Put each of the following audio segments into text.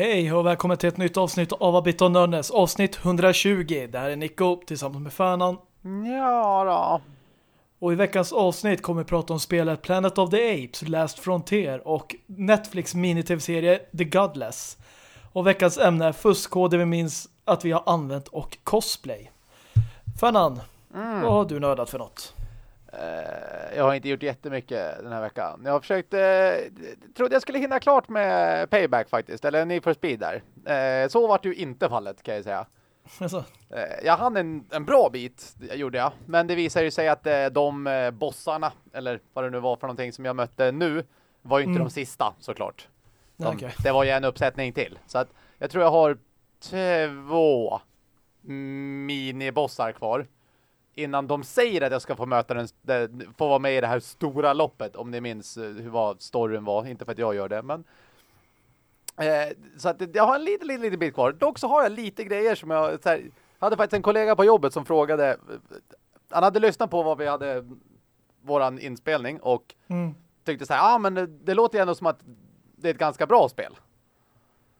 Okej, och välkommen till ett nytt avsnitt av Abit och Nörnes. Avsnitt 120. Det här är Nico tillsammans med Färnan. Ja då. Och i veckans avsnitt kommer vi prata om spelet Planet of the Apes, Last Frontier och Netflix mini-tv-serie The Godless. Och veckans ämne är fuskkoder vi minns att vi har använt och cosplay. Färnan, Mm. vad har du nördat för något? Eh, jag har inte gjort jättemycket den här veckan. Jag har försökt, eh, trodde jag skulle hinna klart med Payback faktiskt, eller Need for Speed där. Eh, så var det ju inte fallet kan jag säga. Alltså, Eh, jag hann en, en bra bit, gjorde jag. Men det visar ju sig att eh, de eh, bossarna, eller vad det nu var för någonting som jag mötte nu, var ju inte Mm. de sista såklart. De, okej. Det var ju en uppsättning till. Så att jag tror jag har två minibossar kvar. Innan de säger att jag ska få möta den, få vara med i det här stora loppet. Om ni minns eh, hur vad storyn var. Inte för att jag gör det, men eh, så att jag har en liten, liten, liten bit kvar. Dock så har jag lite grejer som jag här, hade faktiskt en kollega på jobbet som frågade han hade lyssnat på vad vi hade våran inspelning och Mm. tyckte så här, ja ah, men det, det låter ju ändå som att det är ett ganska bra spel.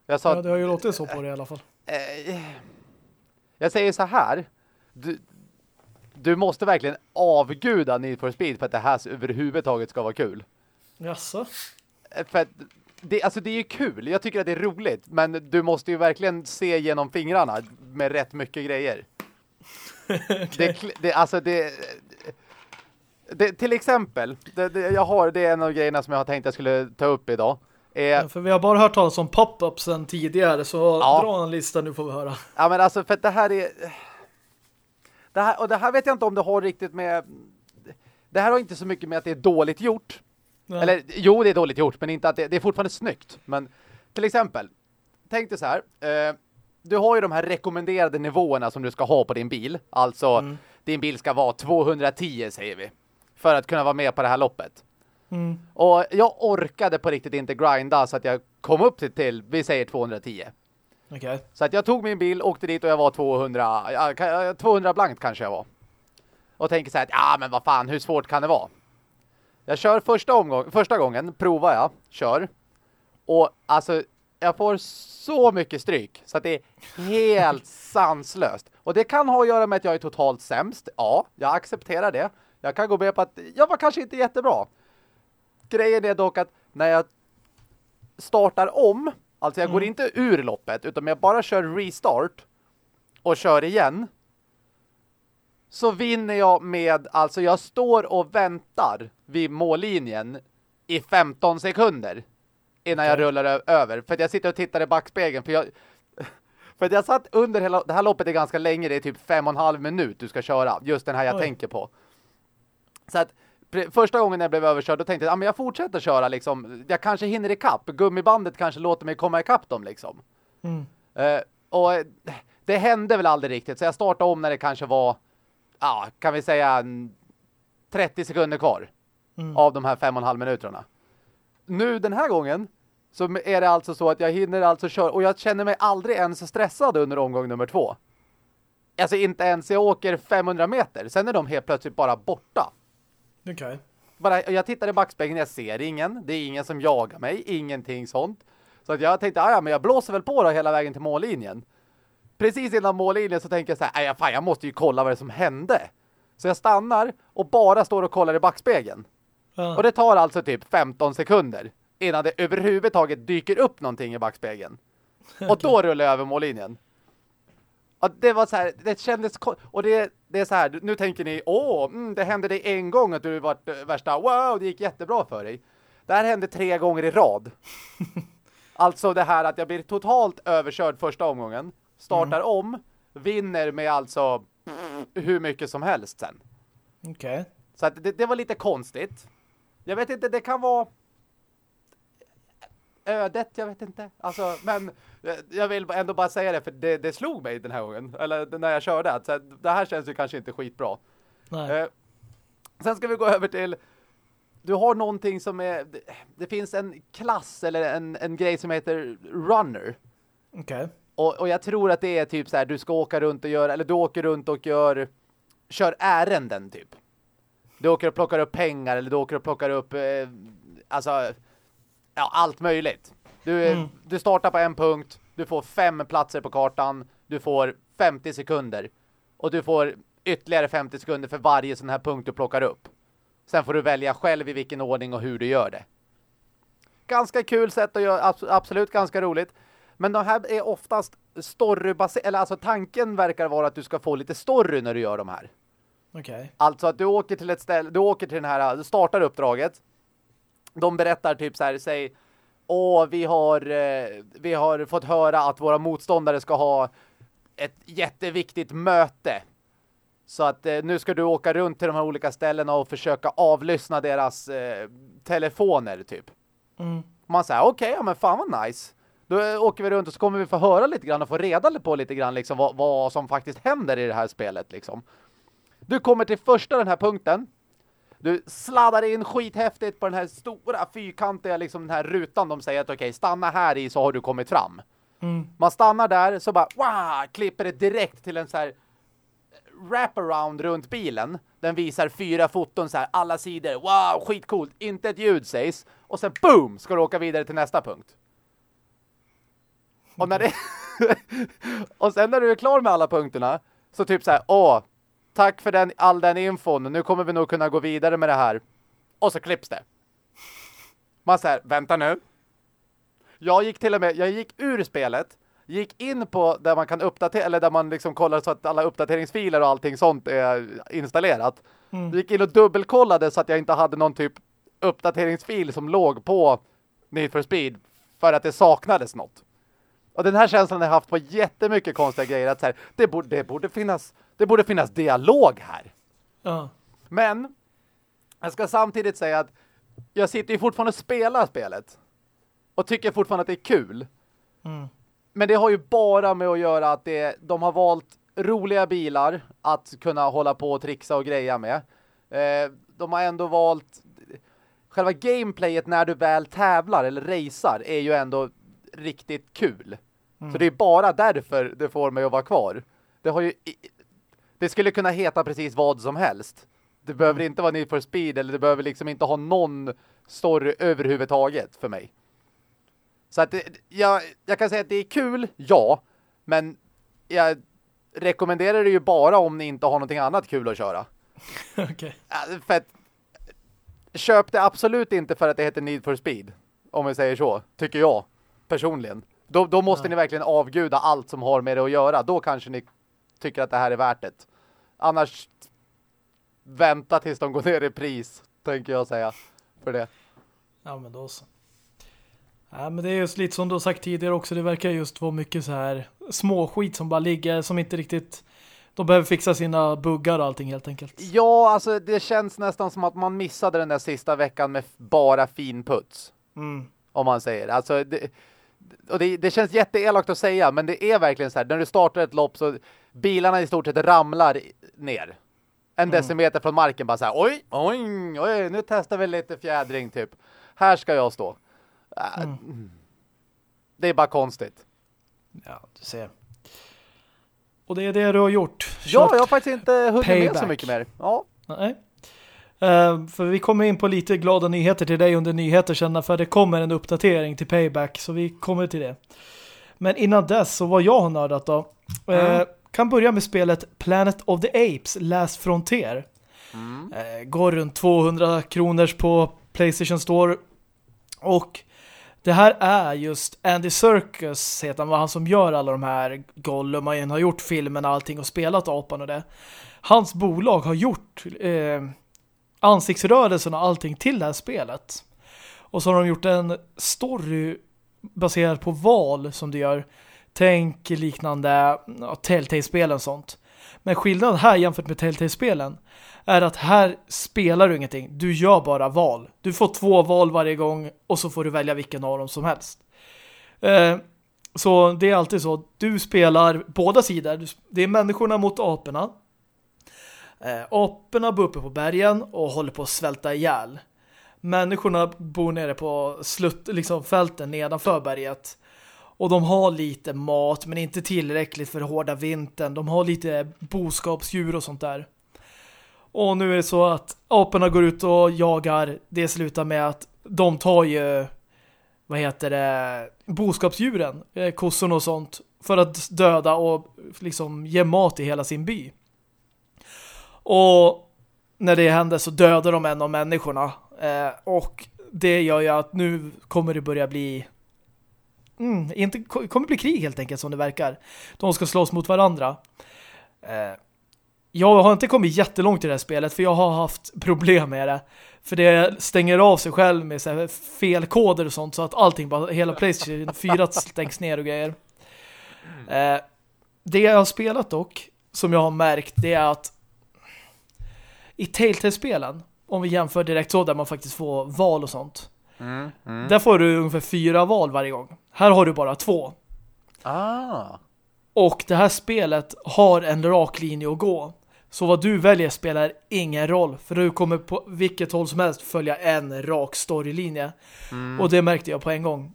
Jag sa, Ja, det har ju låtit så på det i alla fall. eh, jag säger så här, du, du måste verkligen avguda Need for Speed för att det här överhuvudtaget ska vara kul. Jaså? Eh, För att det, alltså det är ju kul, jag tycker att det är roligt, men du måste ju verkligen se genom fingrarna med rätt mycket grejer. det, kl- det, alltså det, det, till exempel, det, det, jag har, det är en av grejerna som jag har tänkt jag skulle ta upp idag. Är, Ja, för vi har bara hört talas om pop-ups sen tidigare, så Ja. dra en lista nu får vi höra. Ja men alltså för det här är det här, och det här vet jag inte om det har riktigt med det här har inte så mycket med att det är dåligt gjort. Ja. Eller jo det är dåligt gjort men inte att det, det är fortfarande snyggt. Men till exempel tänk dig så här eh, du har ju de här rekommenderade nivåerna som du ska ha på din bil. Alltså Mm. din bil ska vara 210 säger vi. För att kunna vara med på det här loppet. Mm. Och jag orkade på riktigt inte grinda så att jag kom upp till, till vi säger 210. Okej. Så att jag tog min bil, åkte dit och jag var 200, ja, ka- 200 blankt kanske jag var. Och tänker så här att, ja men vad fan, hur svårt kan det vara? Jag kör första, omgång, första gången, provar jag, kör. Och alltså, jag får så mycket stryk så att det är helt sanslöst. Och det kan ha att göra med att jag är totalt sämst. Ja, jag accepterar det. Jag kan gå med på att jag var kanske inte jättebra. Grejen är dock att när jag startar om, alltså jag går inte ur loppet utan jag bara kör restart och kör igen så vinner jag med, alltså jag står och väntar vid mållinjen i 15 sekunder innan jag Okej. rullar över. För att jag sitter och tittar i backspegeln för jag för att jag satt under hela, det här loppet är ganska länge, det är typ fem och en halv minut du ska köra, just den här jag Oj. tänker på. Så att första gången jag blev överkörd då tänkte jag, ja men jag fortsätter köra liksom, jag kanske hinner ikapp, gummibandet kanske låter mig komma ikapp dem liksom. Mm. Eh, och eh, det hände väl aldrig riktigt, så jag startade om när det kanske var, ja, kan vi säga en 30 sekunder kvar Mm. av de här fem och en halv minuterna. Nu den här gången så är det alltså så att jag hinner alltså köra, och jag känner mig aldrig ens stressad under omgång nummer två. Alltså inte ens jag åker 500 meter, sen är de helt plötsligt bara borta. Okej. Bara, jag tittar i backspegeln, jag ser ingen. Det är ingen som jagar mig, ingenting sånt. Så att jag tänkte, "Ah, ja men jag blåser väl på då hela vägen till mållinjen. Precis innan mållinjen så tänker jag så här, "Nej, fan jag måste ju kolla vad det som hände. Så jag stannar och bara står och kollar i backspegeln. Ja. Och det tar alltså typ 15 sekunder innan det överhuvudtaget dyker upp någonting i backspegeln. Och då rullar jag över mållinjen. Och det var så här, det kändes och det, det är så här, nu tänker ni, åh, mm, det hände dig en gång att du varit eh, värsta, wow, det gick jättebra för dig. Det här hände tre gånger i rad. alltså det här att jag blir totalt överkörd första omgången, startar om, vinner med alltså hur mycket som helst sen. Okej. Så att det, det var lite konstigt. Jag vet inte, det kan vara ödet, jag vet inte. Alltså, men eh, jag vill ändå bara säga det för det, det slog mig den här gången. Eller när jag körde. Att, så här, det här känns ju kanske inte skitbra. Nej. Eh, sen ska vi gå över till du har någonting som är det, det finns en klass eller en, en grej som heter runner. Okej. Och, och jag tror att det är typ så här du ska åka runt och göra eller du åker runt och gör kör ärenden typ. Du åker och plockar upp pengar eller du åker och plockar upp eh, alltså ja, allt möjligt. Du, mm. du startar på en punkt, du får fem platser på kartan, du får 50 sekunder. Och du får ytterligare 50 sekunder för varje sån här punkt du plockar upp. Sen får du välja själv i vilken ordning och hur du gör det. Ganska kul sätt att göra, absolut ganska roligt. Men de här är oftast storybaserade, eller alltså tanken verkar vara att du ska få lite story när du gör de här. Okay. Alltså att du åker till ett ställe, du åker till den här, du startar uppdraget. De berättar typ så här, säg Åh, vi har, eh, vi har fått höra att våra motståndare ska ha ett jätteviktigt möte. Så att eh, nu ska du åka runt till de här olika ställena och försöka avlyssna deras eh, telefoner typ. Mm. Man säger okej, okay, ja men fan vad nice. Då eh, åker vi runt och så kommer vi få höra lite grann och få reda på lite grann liksom vad, vad som faktiskt händer i det här spelet liksom. Du kommer till första den här punkten. Du sladdar in skithäftigt på den här stora fyrkantiga liksom den här rutan de säger att okej, okay, stanna här i så har du kommit fram. Mm. Man stannar där så bara wow, klipper det direkt till en så här wraparound runt bilen. Den visar fyra foton så här, alla sidor. Wow, skitcoolt. Inte ett ljud sägs. Och sen boom, ska du åka vidare till nästa punkt. Och när det Och sen när du är klar med alla punkterna så typ så här, åh, tack för den, all den infon. Nu kommer vi nog kunna gå vidare med det här. Och så klipps det. Man säger, vänta nu. Jag gick till och med, jag gick ur spelet gick in på där man kan uppdatera eller där man liksom kollar så att alla uppdateringsfiler och allting sånt är installerat. Mm. Gick in och dubbelkollade så att jag inte hade någon typ uppdateringsfil som låg på Need for Speed för att det saknades något. Och den här känslan har jag haft på jättemycket konstiga grejer att så här, det, borde, det, borde finnas, det borde finnas dialog här. Uh. Men jag ska samtidigt säga att jag sitter ju fortfarande och spelar spelet och tycker fortfarande att det är kul. Mm. Men det har ju bara med att göra att det, de har valt roliga bilar att kunna hålla på och trixa och greja med. Eh, de har ändå valt själva gameplayet när du väl tävlar eller racear är ju ändå riktigt kul. Mm. Så det är bara därför det får mig att vara kvar. Det har ju det skulle kunna heta precis vad som helst. Det behöver inte vara Need for Speed eller det behöver liksom inte ha någon story överhuvudtaget för mig. Så att jag, jag kan säga att det är kul, ja. Men jag rekommenderar det ju bara om ni inte har någonting annat kul att köra. Okej. Okay. För att köp det absolut inte för att det heter Need for Speed. Om vi säger så, tycker jag personligen. Då, då måste ja. ni verkligen avguda allt som har med det att göra. Då kanske ni tycker att det här är värt det. Annars vänta tills de går ner i pris, tänker jag säga. För det. Ja, men då så. Ja, men det är just lite som du har sagt tidigare också. Det verkar just vara mycket så här småskit som bara ligger som inte riktigt... De behöver fixa sina buggar och allting helt enkelt. Ja, alltså det känns nästan som att man missade den där sista veckan med bara finputs. Mm. Om man säger. Alltså det, och det, det känns jätteelakt att säga, men det är verkligen så här. När du startar ett lopp så bilarna i stort sett ramlar ner. En mm. decimeter från marken bara så här, oj, oj, oj, nu testar vi lite fjädring typ. Här ska jag stå. Äh, mm. Det är bara konstigt. Ja, du ser. Och det är det du har gjort. Kört ja, jag har faktiskt inte hunnit med så mycket mer. Ja. Nej. Uh, för vi kommer in på lite glada nyheter till dig under nyheter sen för det kommer en uppdatering till Payback så vi kommer till det. Men innan dess så vad jag har nördat då mm. uh, kan börja med spelet Planet of the Apes Last Frontier. Mm. Uh, går runt 200 kronors på Playstation Store och det här är just Andy Serkis heter han, han som gör alla de här Gollum, han har gjort filmen och allting och spelat apan och det. Hans bolag har gjort eh, ansiktsrörelsen och allting till det här spelet. Och så har de gjort en story baserad på val som du gör. Tänk liknande ja, Telltale-spelen och sånt. Men skillnaden här jämfört med Telltale-spelen är att här spelar du ingenting. Du gör bara val. Du får två val varje gång och så får du välja vilken av dem som helst. Eh, så det är alltid så. Du spelar båda sidor. Det är människorna mot aporna. Eh, aporna bor uppe på bergen och håller på att svälta ihjäl. Människorna bor nere på slutt, liksom fälten nedanför berget. Och de har lite mat men inte tillräckligt för hårda vintern. De har lite boskapsdjur och sånt där. Och nu är det så att aporna går ut och jagar. Det slutar med att de tar ju vad heter det, boskapsdjuren, eh, kossorna och sånt för att döda och liksom ge mat i hela sin by. Och när det händer så dödar de en av människorna. Eh, och det gör ju att nu kommer det börja bli mm, inte, kommer bli krig helt enkelt som det verkar. De ska slåss mot varandra. Eh, jag har inte kommit jättelångt i det här spelet för jag har haft problem med det. För det stänger av sig själv med så felkoder och sånt så att allting bara, hela Playstation 4 stängs ner och grejer. Eh, det jag har spelat dock, som jag har märkt, det är att i Telltale-spelen, om vi jämför direkt så där man faktiskt får val och sånt. Mm, mm. Där får du ungefär fyra val varje gång. Här har du bara två. Ah. Och det här spelet har en rak linje att gå. Så vad du väljer spelar ingen roll. För du kommer på vilket håll som helst följa en rak storylinje. Mm. Och det märkte jag på en gång.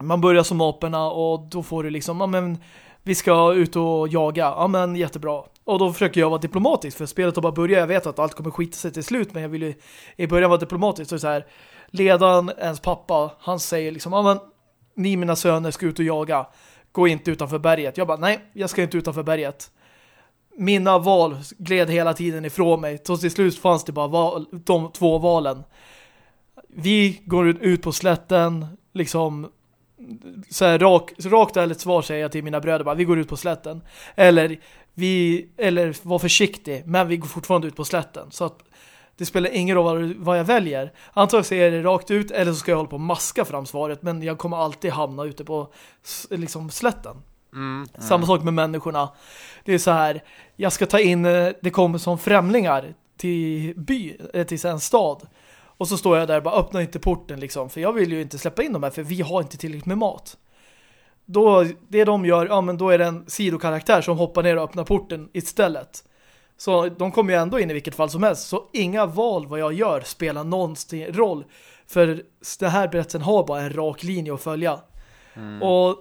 Man börjar som aporna och då får du liksom, ja men vi ska ut och jaga. Ja men jättebra. Och då försöker jag vara diplomatisk för spelet har bara börjat. Jag vet att allt kommer skita sig till slut men jag vill ju i början vara diplomatisk. Så, så här, ledaren, ens pappa, han säger liksom, ja men ni mina söner ska ut och jaga. Gå inte utanför berget. Jag bara, nej, jag ska inte utanför berget mina val gled hela tiden ifrån mig. Så till slut fanns det bara val, de två valen. Vi går ut på slätten, liksom så här rak, rakt ärligt svar säger jag till mina bröder bara, vi går ut på slätten. Eller vi, eller var försiktig, men vi går fortfarande ut på slätten. Så att det spelar ingen roll vad jag väljer. Antagligen säger jag det rakt ut, eller så ska jag hålla på att maska fram svaret, men jag kommer alltid hamna ute på liksom slätten. Mm, mm. Samma sak med människorna. Det är så här, jag ska ta in, eh, det kommer som främlingar till by, eh, till en stad. Och så står jag där och bara öppnar inte porten liksom. För jag vill ju inte släppa in dem här för vi har inte tillräckligt med mat. Då, det de gör, ja men då är det en sidokaraktär som hoppar ner och öppnar porten istället. Så de kommer ju ändå in i vilket fall som helst. Så inga val vad jag gör spelar någon roll. För den här berättelsen har bara en rak linje att följa. Mm. Och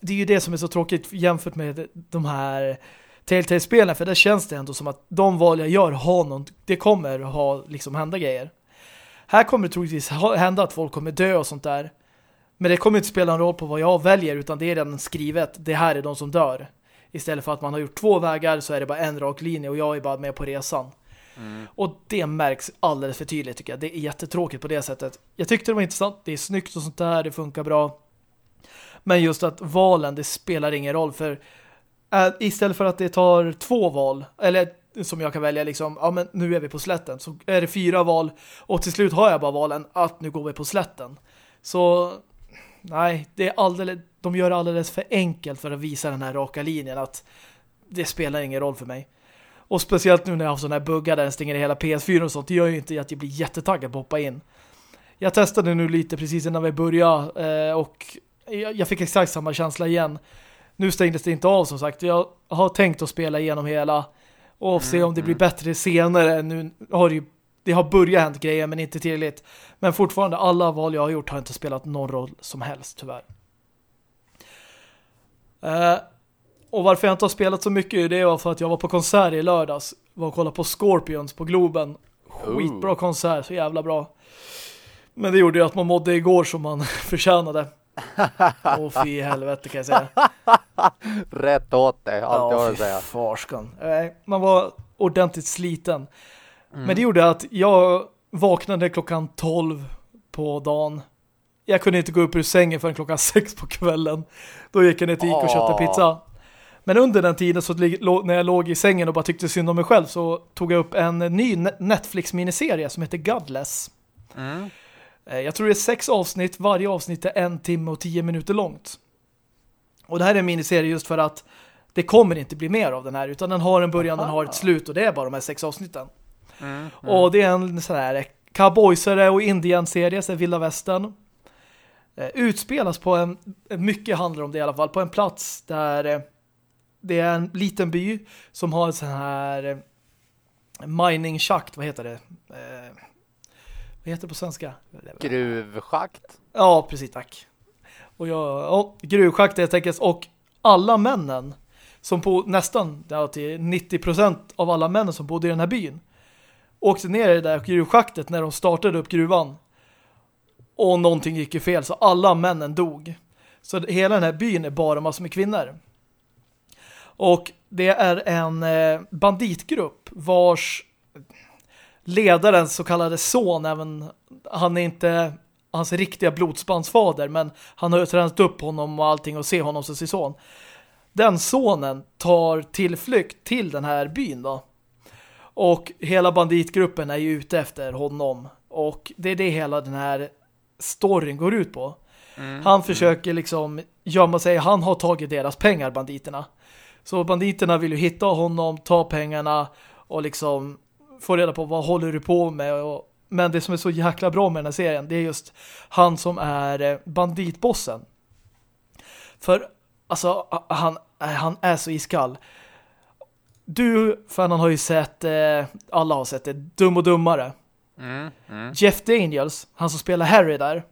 det är ju det som är så tråkigt jämfört med de här Telltale-spelen, för där känns det ändå som att de val jag gör har någon, det kommer ha liksom hända grejer. Här kommer det troligtvis hända att folk kommer dö och sånt där. Men det kommer inte spela en roll på vad jag väljer utan det är redan skrivet. Det här är de som dör. Istället för att man har gjort två vägar så är det bara en rak linje och jag är bara med på resan. Mm. Och det märks alldeles för tydligt tycker jag. Det är jättetråkigt på det sättet. Jag tyckte det var intressant. Det är snyggt och sånt där. Det funkar bra. Men just att valen, det spelar ingen roll för äh, istället för att det tar två val, eller som jag kan välja liksom, ja men nu är vi på slätten så är det fyra val och till slut har jag bara valen att nu går vi på slätten. Så nej, det är alldeles, de gör det alldeles för enkelt för att visa den här raka linjen att det spelar ingen roll för mig. Och speciellt nu när jag har sådana här buggar där den stänger i hela PS4 och sånt, det gör ju inte att jag blir jättetaggad på att hoppa in. Jag testade nu lite precis innan vi började eh, och jag fick exakt samma känsla igen. Nu stängdes det inte av som sagt. Jag har tänkt att spela igenom hela och mm, se om det blir mm. bättre senare. Nu har det, det har börjat hänt grejer men inte tillräckligt. Men fortfarande, alla val jag har gjort har inte spelat någon roll som helst tyvärr. Uh, och varför jag inte har spelat så mycket det var för att jag var på konsert i lördags. Var och kollade på Scorpions på Globen. Skitbra konsert, så jävla bra. Men det gjorde ju att man mådde igår som man förtjänade. Åh oh, fy helvete kan jag säga. Rätt åt dig, allt ja, jag vill säga. farskan. Man var ordentligt sliten. Mm. Men det gjorde att jag vaknade klockan 12 på dagen. Jag kunde inte gå upp ur sängen förrän klockan 6 på kvällen. Då gick jag ner till Ica och köpte pizza. Men under den tiden så när jag låg i sängen och bara tyckte synd om mig själv så tog jag upp en ny Netflix-miniserie som heter Godless. Mm. Eh, jag tror det är sex avsnitt. Varje avsnitt är en timme och tio minuter långt. Och det här är en miniserie just för att det kommer inte bli mer av den här utan den har en början, den har ett slut och det är bara de här sex avsnitten. Mm, mm. Och det är en sån här cowboysare och indian-serie, så vilda västern. Eh, utspelas på en, mycket handlar om det i alla fall, på en plats där eh, det är en liten by som har en sån här mining-schakt, vad heter det? Vad heter det på svenska? Gruvschakt? Ja, precis, tack. Och jag, ja, gruvschakt helt enkelt. Och alla männen som på nästan ja, till 90% av alla männen som bodde i den här byn åkte ner i det där gruvschaktet när de startade upp gruvan. Och någonting gick ju fel så alla männen dog. Så hela den här byn är bara massor med kvinnor. Och det är en eh, banditgrupp vars ledaren så kallade son, även han är inte hans riktiga blodsbandsfader, men han har ju tränat upp honom och allting och ser honom som sin son. Den sonen tar tillflykt till den här byn då. Och hela banditgruppen är ju ute efter honom. Och det är det hela den här storyn går ut på. Mm. Han försöker liksom gömma sig. Han har tagit deras pengar, banditerna. Så banditerna vill ju hitta honom, ta pengarna och liksom få reda på vad håller du på med. Och, men det som är så jäkla bra med den här serien det är just han som är eh, banditbossen. För alltså han, han är så iskall. Du, fan han har ju sett eh, alla har sett det, Dum och Dummare. Mm, mm. Jeff Daniels, han som spelar Harry där.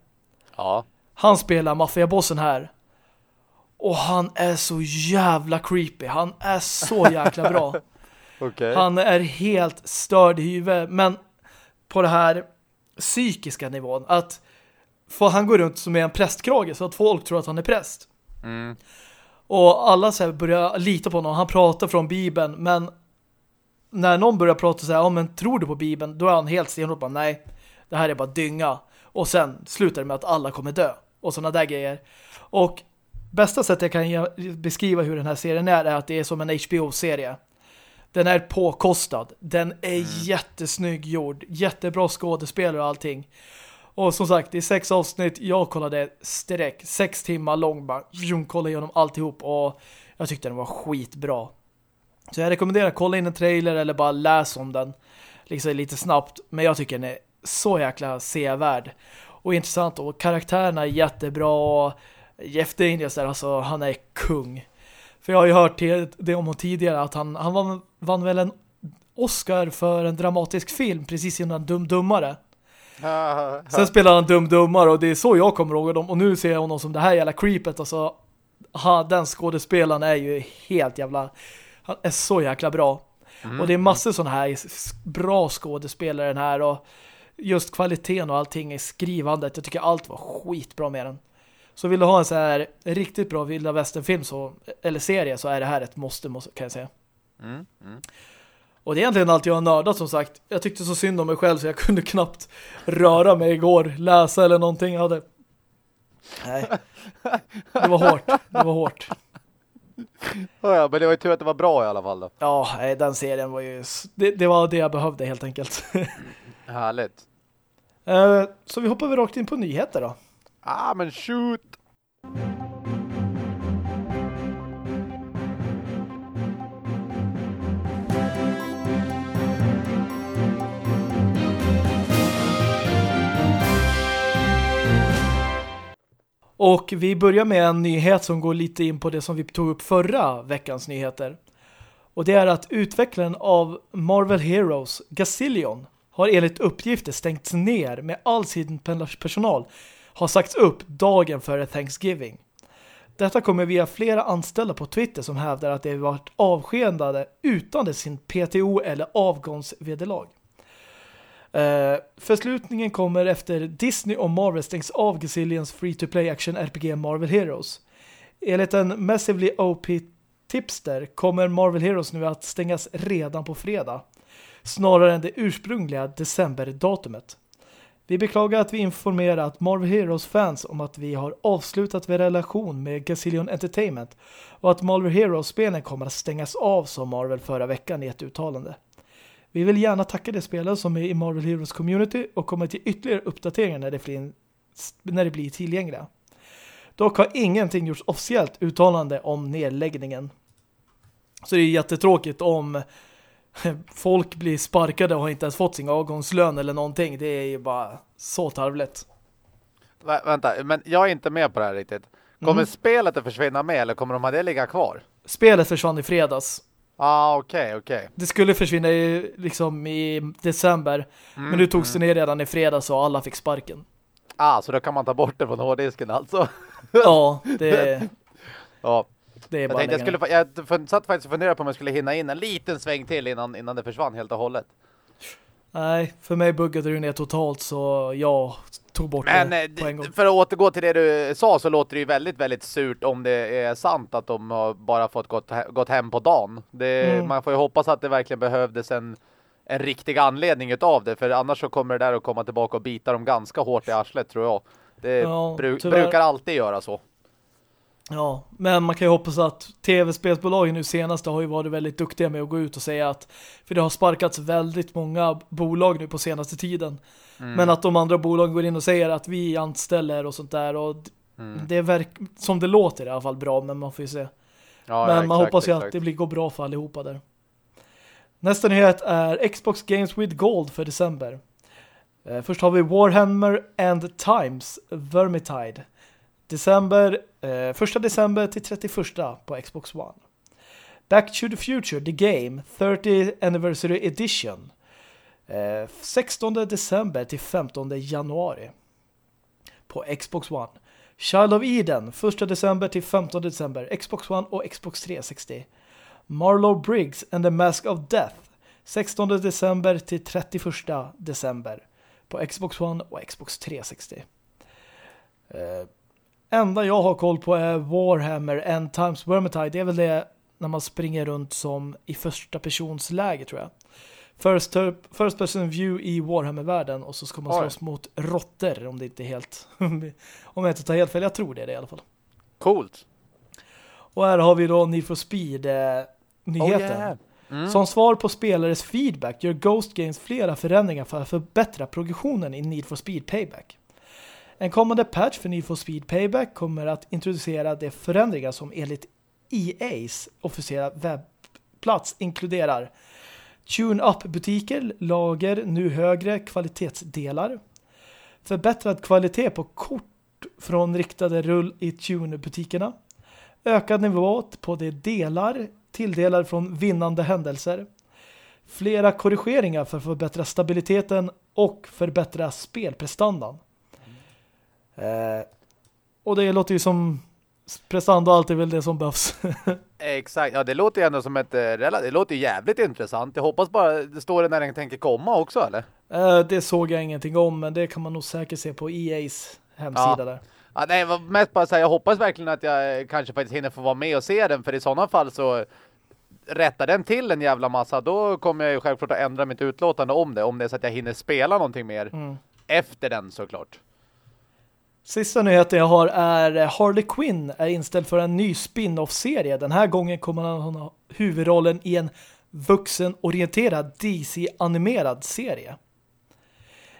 Ja. Han spelar maffiabossen här. Och han är så jävla creepy. Han är så jäkla bra. okay. Han är helt störd i huvudet. Men på det här psykiska nivån. Att får han gå runt som är en prästkrage så att folk tror att han är präst. Mm. Och alla så börjar lita på honom. Han pratar från Bibeln. Men när någon börjar prata så här, ja men tror du på Bibeln? Då är han helt stenhård nej, det här är bara dynga. Och sen slutar det med att alla kommer dö. Och sådana där grejer. Och bästa sättet jag kan beskriva hur den här serien är är att det är som en HBO-serie. Den är påkostad. Den är mm. jättesnygg gjord. Jättebra skådespelare och allting. Och som sagt, det är sex avsnitt. Jag kollade sträck. Sex timmar lång bara. Kollade igenom alltihop och jag tyckte den var skitbra. Så jag rekommenderar kolla in en trailer eller bara läs om den. Liksom lite snabbt. Men jag tycker den är så jäkla sevärd. Och intressant. Och karaktärerna är jättebra. Jeff Daniels där, alltså han är kung. För jag har ju hört det om honom tidigare att han, han vann, vann väl en Oscar för en dramatisk film precis innan Dum Dummare. Sen spelar han Dum Dummare och det är så jag kommer ihåg dem. Och nu ser jag honom som det här jävla creepet. Alltså, ha, den skådespelaren är ju helt jävla... Han är så jäkla bra. Mm. Och det är massor sådana här bra skådespelare den här och just kvaliteten och allting i skrivandet. Jag tycker allt var skitbra med den. Så vill du ha en så här riktigt bra vilda västernfilm så, eller serie så är det här ett måste, måste kan jag säga. Mm, mm. Och det är egentligen allt jag har nördat som sagt. Jag tyckte så synd om mig själv så jag kunde knappt röra mig igår, läsa eller någonting. Jag hade... Nej. Det var hårt. Det var hårt. Ja, men det var ju tur att det var bra i alla fall då. Ja, den serien var ju... Det, det var det jag behövde helt enkelt. Härligt. Uh, så vi hoppar väl rakt in på nyheter då. Ah, men shoot! Och vi börjar med en nyhet som går lite in på det som vi tog upp förra veckans nyheter. Och det är att utvecklaren av Marvel Heroes, Gazillion, har enligt uppgifter stängts ner med all sin personal har sagts upp dagen före Thanksgiving. Detta kommer via flera anställda på Twitter som hävdar att de varit avskedade utan sin PTO eller avgångsvederlag. Uh, förslutningen kommer efter Disney och Marvel stängs av Gazillions free-to-play action RPG Marvel Heroes. Enligt en Massively OP tipster kommer Marvel Heroes nu att stängas redan på fredag. Snarare än det ursprungliga decemberdatumet. Vi beklagar att vi informerar att Marvel Heroes fans om att vi har avslutat vår relation med Gazillion Entertainment och att Marvel Heroes-spelen kommer att stängas av som Marvel förra veckan i ett uttalande. Vi vill gärna tacka de spelare som är i Marvel Heroes community och kommer till ytterligare uppdateringar när det blir, när det blir tillgängliga. Dock har ingenting gjorts officiellt uttalande om nedläggningen. Så det är jättetråkigt om folk blir sparkade och har inte ens fått sin avgångslön eller någonting. Det är ju bara så tarvligt. Vä vänta, men jag är inte med på det här riktigt. Kommer mm. spelet att försvinna med eller kommer de det ligga kvar? Spelet försvann i fredags. Ah, okej, okay, okej. Okay. Det skulle försvinna i, liksom i december. Mm, men nu togs mm. det ner redan i fredags och alla fick sparken. Ah, så då kan man ta bort det från hårddisken alltså? ja, det... ja. Det är jag, tänkte jag, skulle, jag satt faktiskt och funderade på om jag skulle hinna in en liten sväng till innan, innan det försvann helt och hållet. Nej, för mig buggade det ner totalt så jag tog bort Men det eh, på en gång. för att återgå till det du sa så låter det ju väldigt, väldigt surt om det är sant att de har bara fått gått, gått hem på dagen. Det, Mm. Man får ju hoppas att det verkligen behövdes en, en riktig anledning utav det. För annars så kommer det där att komma tillbaka och bita dem ganska hårt i arslet tror jag. Det Ja, bru- tyvärr. brukar alltid göra så. Ja, men man kan ju hoppas att tv-spelsbolagen nu senaste har ju varit väldigt duktiga med att gå ut och säga att för det har sparkats väldigt många bolag nu på senaste tiden. Mm. Men att de andra bolagen går in och säger att vi anställer och sånt där och Mm. det är verk som det låter i alla fall bra, men man får ju se. Ja, men ja, man exakt, hoppas ju exakt. att det blir, går bra för allihopa där. Nästa nyhet är Xbox Games with Gold för december. Eh, först har vi Warhammer and Times Vermintide. December, Eh, 1 december till 31 på Xbox One. Back to the Future, The Game, 30 Anniversary Edition. Eh, 16 december till 15 januari på Xbox One. Child of Eden, 1 december till 15 december, Xbox One och Xbox 360. Marlow Briggs and the Mask of Death, 16 december till 31 december på Xbox One och Xbox 360. Enda jag har koll på är Warhammer End Times Vermintide. Det är väl det när man springer runt som i första persons läge tror jag. First, first person view i Warhammer-världen och så ska man Oj. slåss mot råttor om det inte är helt om jag inte tar helt fel. Jag tror det är det i alla fall. Coolt. Och här har vi då Need for Speed eh, nyheten. Oh, yeah. mm. Som svar på spelares feedback gör Ghost Games flera förändringar för att förbättra progressionen i Need for Speed Payback. En kommande patch för Need for Speed Payback kommer att introducera de förändringar som enligt EAs officiella webbplats inkluderar. Tune-up-butiker, lager, nu högre kvalitetsdelar, förbättrad kvalitet på kort från riktade rull i Tune-butikerna, ökad nivå på de delar tilldelade från vinnande händelser, flera korrigeringar för att förbättra stabiliteten och förbättra spelprestandan. Eh, och det låter ju som prestanda allt är väl det som behövs. Exakt, ja det låter ju ändå som ett eh, rela- det låter ju jävligt intressant. Jag hoppas bara, det står det när den tänker komma också eller? Eh, det såg jag ingenting om, men det kan man nog säkert se på EAs hemsida Ja. där. Ja, nej, mest bara säga, jag hoppas verkligen att jag eh, kanske faktiskt hinner få vara med och se den, för i sådana fall så rättar den till en jävla massa, då kommer jag ju självklart att ändra mitt utlåtande om det, om det är så att jag hinner spela någonting mer Mm. efter den såklart. Sista nyheten jag har är eh, Harley Quinn är inställd för en ny spin-off-serie. Den här gången kommer han ha huvudrollen i en vuxenorienterad DC-animerad serie.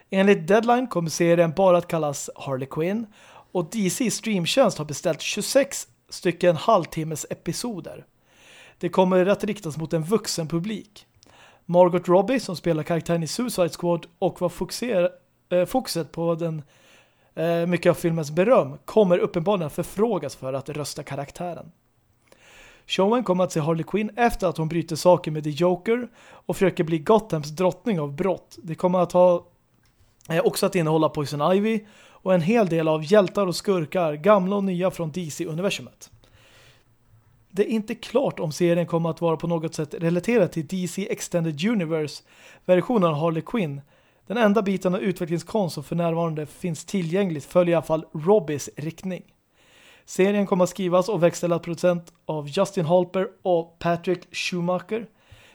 Enligt Deadline kommer serien bara att kallas Harley Quinn och DC streamtjänst har beställt 26 stycken halvtimmes episoder. Det kommer att riktas mot en vuxen publik. Margot Robbie som spelar karaktären i Suicide Squad och var fokuser, eh, fokuset på den Eh, mycket av filmens beröm kommer uppenbarligen förfrågas för att rösta karaktären. Showen kommer att se Harley Quinn efter att hon bryter saker med The Joker och försöker bli Gothams drottning av brott. Det kommer att ha eh, också att innehålla Poison Ivy och en hel del av hjältar och skurkar, gamla och nya från DC-universumet. Det är inte klart om serien kommer att vara på något sätt relaterad till DC Extended Universe-versionen av Harley Quinn. Den enda biten av utvecklingskonst som för närvarande finns tillgängligt följer i alla fall Robbys riktning. Serien kommer att skrivas och verkställas producent av Justin Halper och Patrick Schumacher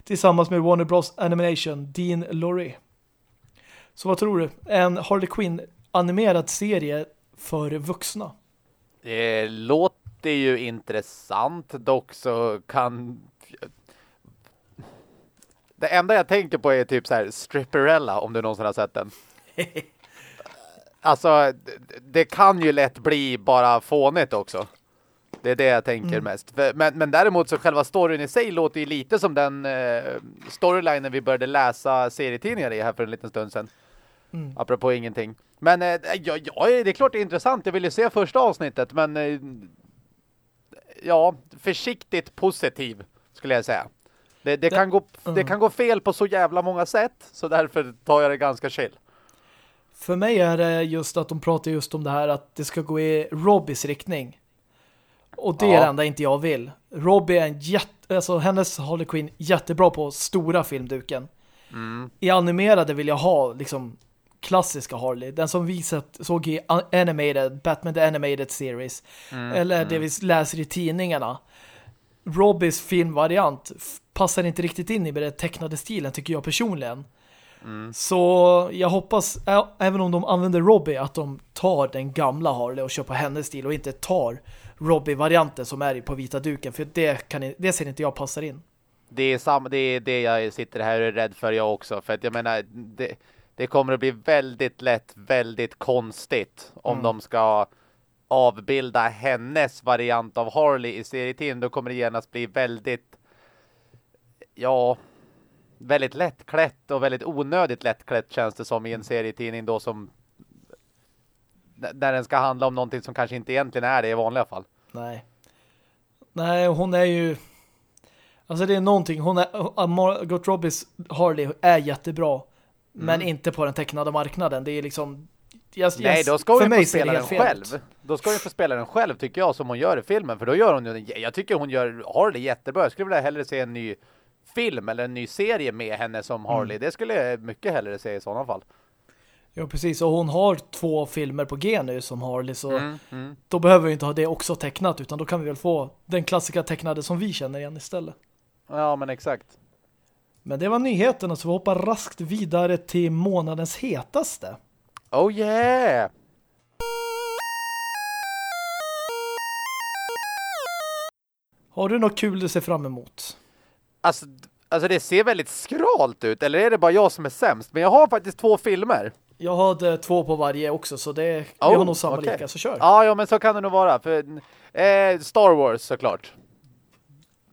tillsammans med Warner Bros Animation Dean Lorry. Så vad tror du? En Harley Quinn animerad serie för vuxna? Det låter ju intressant, dock så kan... Det enda jag tänker på är typ så här Stripperella, om du någonsin har sett den. Alltså, det, kan ju lätt bli bara fånigt också. Det är det jag tänker Mm. mest. Men, men däremot så själva storyn i sig låter ju lite som den eh, storylinen vi började läsa serietidningar i här för en liten stund sedan. Mm. Apropå ingenting. Men eh, ja, ja, det är klart det är intressant. Jag vill ju se första avsnittet, men eh, ja, försiktigt positiv skulle jag säga. Det, det, Det- kan gå, det Mm. kan gå fel på så jävla många sätt, så därför tar jag det ganska chill. För mig är det just att de pratar just om det här att det ska gå i Robbies riktning. Och det är Ja. det enda inte jag vill. Robbie är en jätte, alltså hennes Harley Quinn jättebra på stora filmduken. Mm. I animerade vill jag ha liksom klassiska Harley. Den som vi sett, såg i animated, Batman the Animated Series. Mm, eller mm. det vi läser i tidningarna. Robbys filmvariant passar inte riktigt in i den tecknade stilen tycker jag personligen. Mm. Så jag hoppas, även om de använder Robbie, att de tar den gamla Harley och kör på hennes stil och inte tar Robbie-varianten som är på vita duken. För det, kan, det ser inte jag passar in. Det är, samma, det är det jag sitter här och är rädd för jag också. För att jag menar, det, det kommer att bli väldigt lätt, väldigt konstigt om Mm. de ska avbilda hennes variant av Harley i serietidningen. Då kommer det genast bli väldigt, ja, väldigt lättklätt och väldigt onödigt lättklätt känns det som i en serietidning då som där den ska handla om någonting som kanske inte egentligen är det i vanliga fall. Nej. Nej, hon är ju... Alltså det är någonting. Hon är, Margot Robbies Harley är jättebra. Men Mm. inte på den tecknade marknaden. Det är liksom... Jag, Nej, jag- då ska hon ju få spela den själv. ut. Då ska hon ju få spela den själv tycker jag som hon gör i filmen. För då gör hon ju, jag tycker hon gör Harley jättebra. Jag skulle vilja hellre se en ny film eller en ny serie med henne som Harley. Det skulle jag mycket hellre se i sådana fall. Ja, precis. Och hon har två filmer på G nu som Harley. Så Mm, mm. då behöver vi inte ha det också tecknat. Utan då kan vi väl få den klassiska tecknade som vi känner igen istället. Ja, men exakt. Men det var nyheterna så vi hoppar raskt vidare till månadens hetaste. Oh yeah! Har du något kul du ser fram emot? Alltså, alltså det ser väldigt skralt ut. Eller är det bara jag som är sämst? Men jag har faktiskt två filmer. Jag hade två på varje också så det, vi Oh, har nog samma okej. lika, så kör. Ja, ja, men så kan det nog vara. För, eh, Star Wars såklart.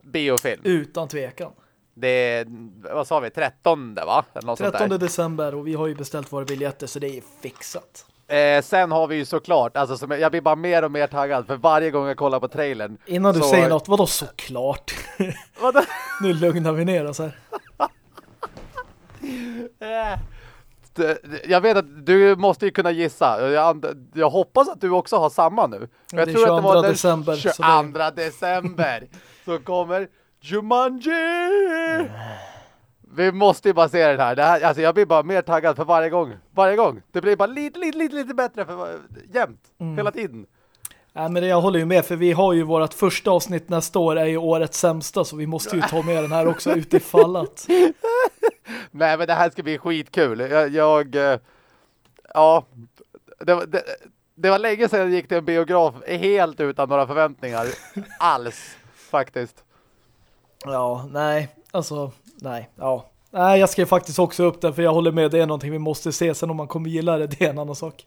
Biofilm. Utan tvekan. Det är, vad sa vi, 13 va? Något sånt där. 13 december och vi har ju beställt våra biljetter så det är fixat. Eh, sen har vi ju såklart, alltså som jag, blir bara mer och mer taggad för varje gång jag kollar på trailern. Innan du Så- säger något, vadå såklart? Vadå? nu lugnar vi ner oss här. Eh, jag vet att du måste ju kunna gissa. Jag, jag hoppas att du också har samma nu. Jag det är tror att det var 22 den december, 22 så det- december så kommer Jumanji! Vi måste ju bara se den här. Det här alltså jag blir bara mer taggad för varje gång. Varje gång. Det blir bara lite, lite, lite, lite bättre för jämt. Mm. Hela tiden. Nej men det, jag håller ju med för vi har ju vårt första avsnitt nästa år är ju årets sämsta så vi måste ju ta med den här också utifall att. Nej, men det här ska bli skitkul. Jag, jag eh, ja, det, var- det, det var länge sedan jag gick till en biograf helt utan några förväntningar alls, faktiskt. Ja, nej, alltså, nej, ja. Nej, jag skrev faktiskt också upp den för jag håller med, det är någonting vi måste se. Sen om man kommer gilla det, det är en annan sak.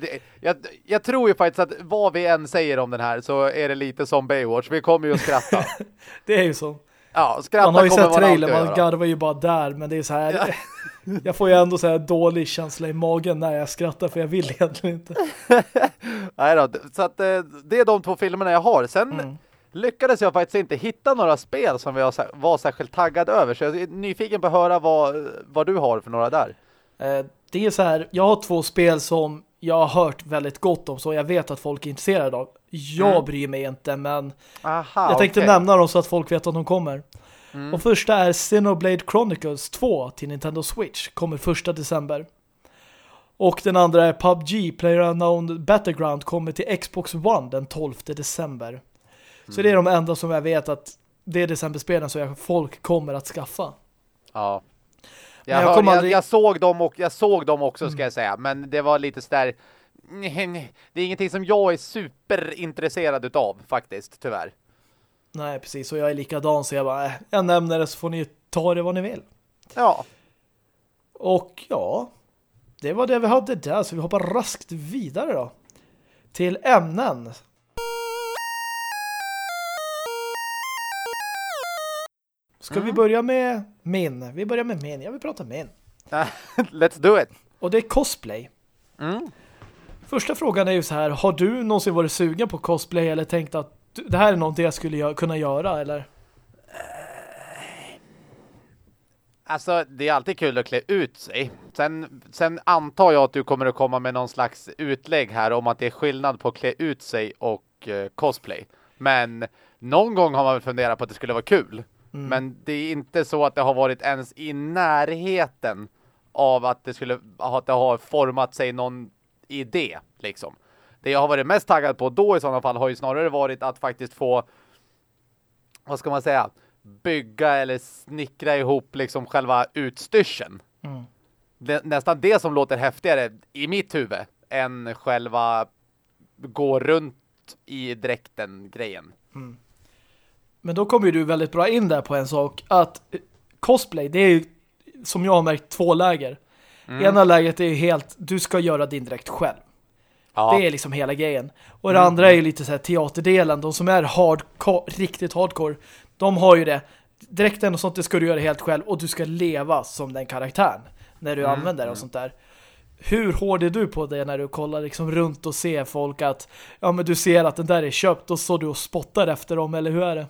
Det, jag, jag tror ju faktiskt att vad vi än säger om den här så är det lite som Baywatch. Vi kommer ju att skratta. Det är ju så. Ja, skratta Man har ju sett trailern, man garvar ju bara där, men det är så här. jag får ju ändå så här dålig känsla i magen när jag skrattar för jag vill egentligen inte. Nej då, så att eh, det är de två filmerna jag har. Sen Mm. Lyckades jag faktiskt inte hitta några spel som jag var, särskilt taggad över. Så jag är nyfiken på att höra vad, vad du har för några där. Eh, Det är så här, jag har två spel som jag har hört väldigt gott om så jag vet att folk är intresserade av. Jag Mm. bryr mig inte men Aha, jag tänkte okej. nämna dem så att folk vet att de kommer. Mm. Och första är Xenoblade Chronicles 2 till Nintendo Switch. Kommer första december. Och den andra är PUBG PlayerUnknown Battleground kommer till Xbox One den 12 december. Så det är Mm. de enda som jag vet att det är decemberspelen så jag, folk kommer att skaffa. Ja. Jag, jag hör, kommer jag, aldrig- jag, såg dem och jag såg dem också ska Mm. jag säga. Men det var lite sådär... Det är ingenting som jag är superintresserad utav faktiskt, tyvärr. Nej, precis. Och jag är likadan så jag bara, äh, jag nämner det så får ni ta det vad ni vill. Ja. Och ja, det var det vi hade där. Så vi hoppar raskt vidare då. Till ämnen. Ska vi Mm. börja med min? Vi börjar med min. Jag vill prata min. Let's do it. Och det är cosplay. Mm. Första frågan är ju så här, har du någonsin varit sugen på cosplay eller tänkt att det här är någonting jag skulle gö- kunna göra eller? Alltså, det är alltid kul att klä ut sig. Sen, sen antar jag att du kommer att komma med någon slags utlägg här om att det är skillnad på att klä ut sig och eh, cosplay. Men någon gång har man väl funderat på att det skulle vara kul. Mm. Men det är inte så att det har varit ens i närheten av att det skulle att det har format sig någon idé liksom. Det jag har varit mest taggad på då i sådana fall har ju snarare varit att faktiskt få vad ska man säga bygga eller snickra ihop liksom själva utstyrseln. Mm. Det, nästan det som låter häftigare i mitt huvud än själva gå runt i dräkten grejen. Mm. Men då kommer du väldigt bra in där på en sak att cosplay, det är ju som jag har märkt två läger. Mm. Ena läget är ju helt, du ska göra din dräkt själv. Ja. Det är liksom hela grejen. Och det mm. andra är ju lite så här teaterdelen. De som är hardcore, riktigt hardcore, de har ju det. Dräkten och sånt, det ska du göra helt själv. Och du ska leva som den karaktären när du mm. använder och mm. sånt där. Hur hård är du på det när du kollar liksom runt och ser folk att ja men du ser att den där är köpt och så du och spottar efter dem, eller hur är det?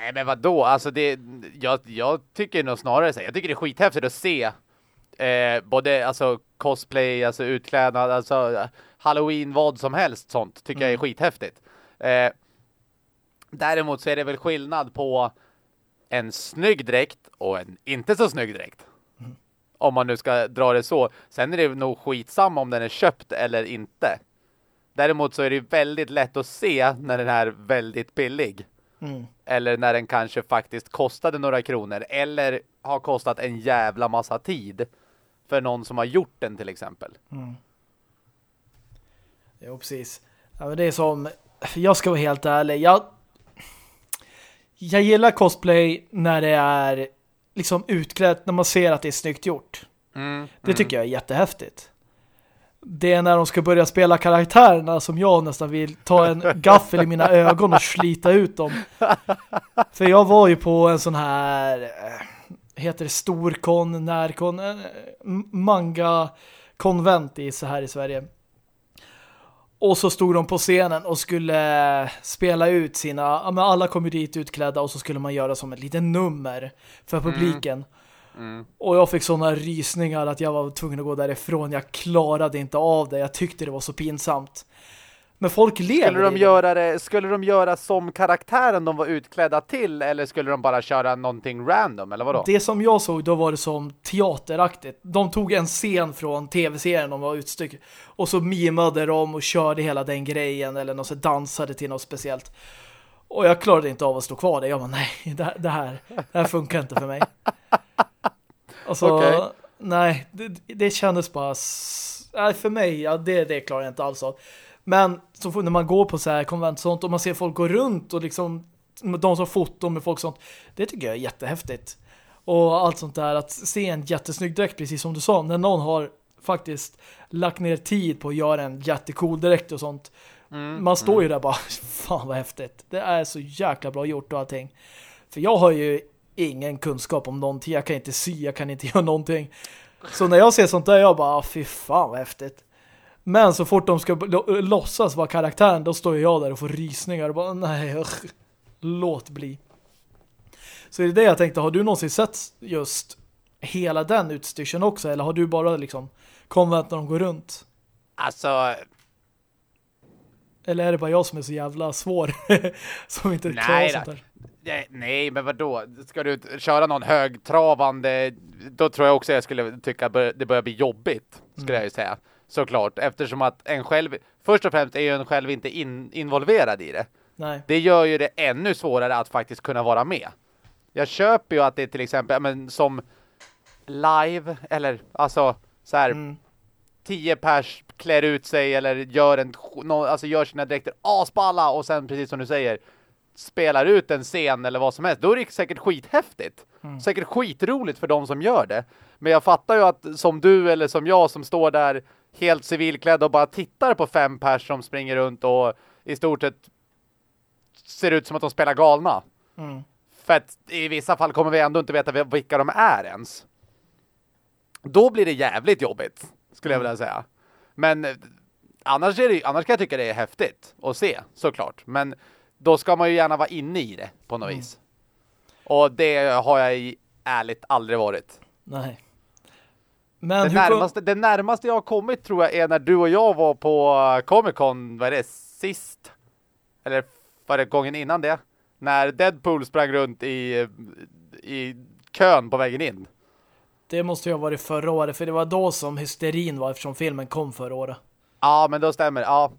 Nej men vad då? Alltså det, jag, jag tycker nog snarare så jag tycker det är skithäftigt att se eh, både alltså cosplay, alltså utklädnad, alltså Halloween, vad som helst sånt tycker mm. jag är mm. skithäftigt. Eh, däremot så är det väl skillnad på en snygg dräkt och en inte så snygg dräkt. Mm. Om man nu ska dra det så. Sen är det nog skitsamma om den är köpt eller inte. Däremot så är det väldigt lätt att se när den är väldigt billig. Mm. Eller när den kanske faktiskt kostade några kronor. Eller har kostat en jävla massa tid. För någon som har gjort den till exempel. Mm. Jo, precis. Ja, men det är som... Jag ska vara helt ärlig. Jag, jag gillar cosplay när det är liksom utklätt. När man ser att det är snyggt gjort. Mm, det tycker mm. jag är jättehäftigt det är när de ska börja spela karaktärerna som jag nästan vill ta en gaffel i mina ögon och slita ut dem. För jag var ju på en sån här eh, heter det storkon, närkon eh, manga-konvent i så här i Sverige. Och så stod de på scenen och skulle spela ut sina, alla kom dit utklädda och så skulle man göra som ett litet nummer för mm. publiken. Mm. Mm. Och jag fick sådana rysningar att jag var tvungen att gå därifrån. Jag klarade inte av det. Jag tyckte det var så pinsamt. Men folk lever skulle de göra det. Skulle de göra som karaktären de var utklädda till eller skulle de bara köra någonting random eller vadå? Det som jag såg då var det som teateraktigt. De tog en scen från tv-serien de var utstyck och så mimade de och körde hela den grejen eller något så dansade till något speciellt. Och jag klarade inte av att stå kvar där. Jag bara, nej, det här, det här funkar inte för mig. Alltså, okay. nej, det, det kändes bara... Nej, för mig, ja, det, det klarar jag inte alls av. Men så när man går på så här konvent sånt och man ser folk gå runt och liksom de som fotar med folk sånt, det tycker jag är jättehäftigt. Och allt sånt där, att se en jättesnygg dräkt, precis som du sa, när någon har faktiskt lagt ner tid på att göra en jättecool dräkt och sånt. Mm, man står mm. ju där bara, fan vad häftigt. Det är så jäkla bra gjort och allting. För jag har ju ingen kunskap om någonting. Jag kan inte sy, jag kan inte göra någonting. Så när jag ser sånt där, jag bara, ah, fy fan vad häftigt. Men så fort de ska låtsas vara karaktären, då står jag där och får rysningar och bara, nej, låt bli. Så det är det jag tänkte, har du någonsin sett just hela den utstyrseln också? Eller har du bara liksom konvent när de går runt? Alltså... Eller är det bara jag som är så jävla svår som inte klarar sånt där? Nej, men vad då? Ska du köra någon högtravande, då tror jag också jag skulle tycka det börjar bli jobbigt, skulle mm. jag ju säga. Såklart, eftersom att en själv, först och främst är ju en själv inte in, involverad i det. Nej. Det gör ju det ännu svårare att faktiskt kunna vara med. Jag köper ju att det är till exempel, men som live, eller alltså så här, mm. tio pers klär ut sig eller gör en, alltså gör sina dräkter asballa och sen precis som du säger spelar ut en scen eller vad som helst, då är det säkert skithäftigt. Mm. Säkert skitroligt för de som gör det. Men jag fattar ju att som du eller som jag som står där helt civilklädd och bara tittar på fem pers som springer runt och i stort sett ser ut som att de spelar galna. Mm. För att i vissa fall kommer vi ändå inte veta vilka de är ens. Då blir det jävligt jobbigt, skulle jag vilja säga. Men eh, annars, är det, annars kan jag tycka det är häftigt att se, såklart. Men då ska man ju gärna vara inne i det på något mm. vis. Och det har jag ärligt aldrig varit. Nej. Men det, närmaste, det närmaste jag har kommit tror jag är när du och jag var på Comic Con, vad är det, sist? Eller var det gången innan det? När Deadpool sprang runt i, i kön på vägen in. Det måste ju ha varit förra året, för det var då som hysterin var eftersom filmen kom förra året. Ja, men då stämmer Ja,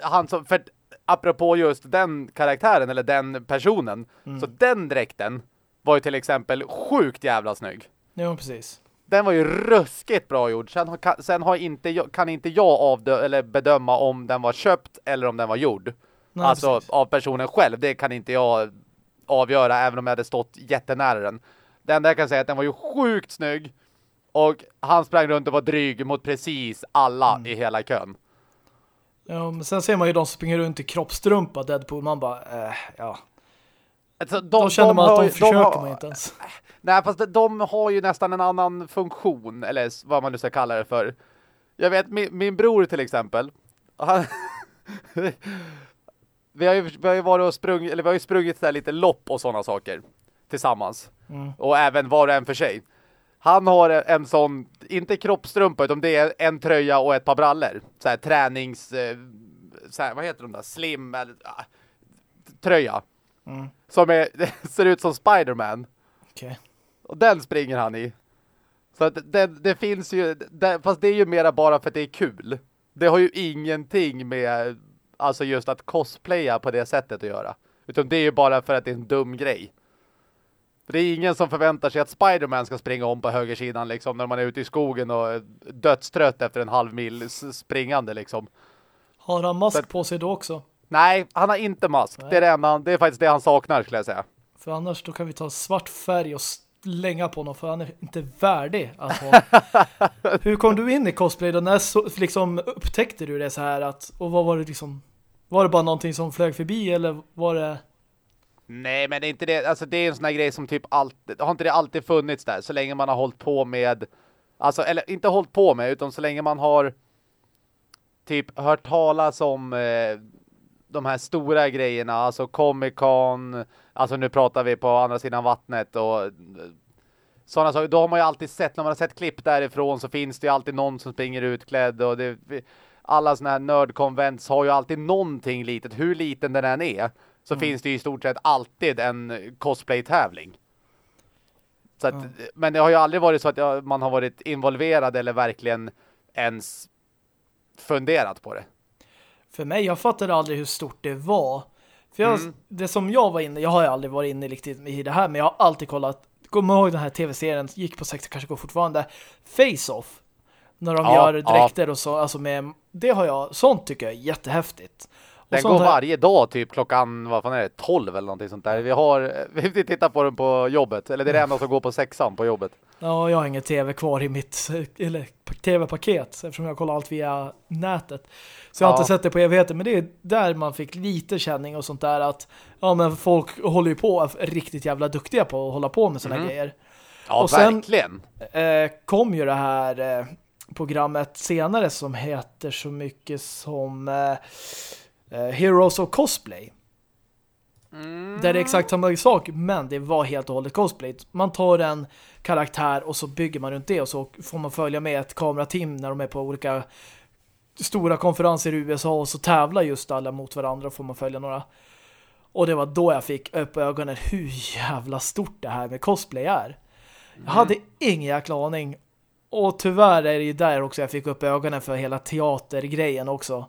han som, för apropå just den karaktären eller den personen, mm. så den dräkten var ju till exempel sjukt jävla snygg. Ja, precis. Den var ju ruskigt bra gjord. Sen, sen har inte, kan inte jag avdö eller bedöma om den var köpt eller om den var gjord. Nej, alltså precis. av personen själv. Det kan inte jag avgöra även om jag hade stått jättenära den. Det enda jag kan säga är att den var ju sjukt snygg. Och han sprang runt och var dryg mot precis alla mm. i hela kön. Ja, men sen ser man ju de som springer runt i kroppstrumpa Deadpool. Man bara, äh, ja. Alltså, de, Då känner man att de försöker de har, man inte ens. Nej, fast de, de har ju nästan en annan funktion. Eller vad man nu ska kalla det för. Jag vet, min, min bror till exempel. Han, vi, har ju, vi har ju varit och sprungit, eller vi har ju sprungit där lite lopp och sådana saker. Tillsammans. Mm. Och även var och en för sig. Han har en sån, inte kroppstrumpa utan det är en tröja och ett par brallor. Så här tränings, eh, så här, vad heter de där? Slim, eller, äh, tröja. Mm. Som är, ser ut som Spiderman. Okej. Okay. Och den springer han i. Så att det, det finns ju, det, fast det är ju mera bara för att det är kul. Det har ju ingenting med, alltså just att cosplaya på det sättet att göra. Utan det är ju bara för att det är en dum grej. För det är ingen som förväntar sig att Spiderman ska springa om på högersidan liksom när man är ute i skogen och dödstrött efter en halv mil springande liksom. Har han mask Så, på sig då också? Nej, han har inte mask. Det är, det, enda, det är faktiskt det han saknar skulle jag säga. För annars då kan vi ta svart färg och slänga på honom för han är inte värdig att ha. Hur kom du in i cosplay då? När så, liksom upptäckte du det så här att och vad var det liksom var det bara någonting som flög förbi eller var det Nej, men det är inte det. Alltså det är en sån här grej som typ alltid, har inte det alltid funnits där så länge man har hållit på med alltså eller inte hållit på med utan så länge man har typ hört talas om eh, de här stora grejerna, alltså Comic Con, alltså nu pratar vi på andra sidan vattnet och eh, sådana saker. Då har man ju alltid sett, när man har sett klipp därifrån så finns det ju alltid någon som springer utklädd och det, alla sådana här nördkonvents har ju alltid någonting litet, hur liten den än är så mm. finns det i stort sett alltid en cosplay-tävling. Så att, mm. Men det har ju aldrig varit så att man har varit involverad eller verkligen ens funderat på det. För mig, jag fattade aldrig hur stort det var. För jag, mm. det som jag var inne, jag har ju aldrig varit inne riktigt i det här, men jag har alltid kollat, kommer ihåg den här tv-serien, gick på 60, kanske går fortfarande, Face-Off. När de ja, gör dräkter ja. och så, alltså med, det har jag, sånt tycker jag är jättehäftigt. Den går varje dag typ klockan, vad fan är det, 12 eller någonting sånt där. Vi har, vi tittar på den på jobbet. Eller det är det enda som går på sexan på jobbet. Ja, jag har ingen tv kvar i mitt eller tv-paket eftersom jag kollar allt via nätet. Så jag har ja. inte sett det på evigheter. Men det är där man fick lite känning och sånt där att ja, men folk håller ju på riktigt jävla duktiga på att hålla på med såna mm. grejer. Ja, och sen, verkligen. Eh, kom ju det här eh, programmet senare som heter så mycket som eh, Heroes of Cosplay. Mm. Där det är exakt samma sak, men det var helt och hållet cosplay. Man tar en karaktär och så bygger man runt det och så får man följa med ett kamerateam när de är på olika stora konferenser i USA och så tävlar just alla mot varandra och får man följa några. Och det var då jag fick upp ögonen hur jävla stort det här med cosplay är. Jag mm. hade ingen jäkla aning. Och tyvärr är det ju där också jag fick upp ögonen för hela teatergrejen också.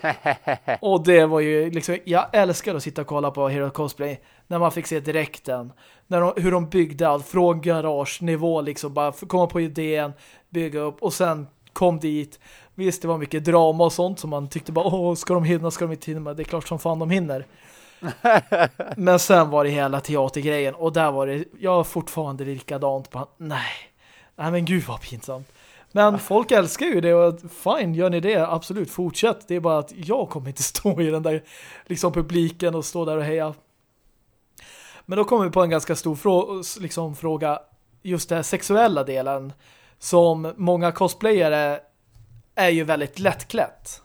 och det var ju liksom, jag älskar att sitta och kolla på Hero Cosplay när man fick se direkten. När de, hur de byggde allt från garagenivå liksom bara komma på idén, bygga upp och sen kom dit. Visst, det var mycket drama och sånt som man tyckte bara, åh, ska de hinna, ska de inte hinna? Det är klart som fan de hinner. Men sen var det hela teatergrejen och där var det, jag fortfarande likadant på, nej, nej men gud vad pinsamt. Men folk älskar ju det och fine, gör ni det, absolut, fortsätt. Det är bara att jag kommer inte stå i den där liksom publiken och stå där och heja. Men då kommer vi på en ganska stor frå liksom, fråga, just den sexuella delen som många cosplayare är ju väldigt lättklätt.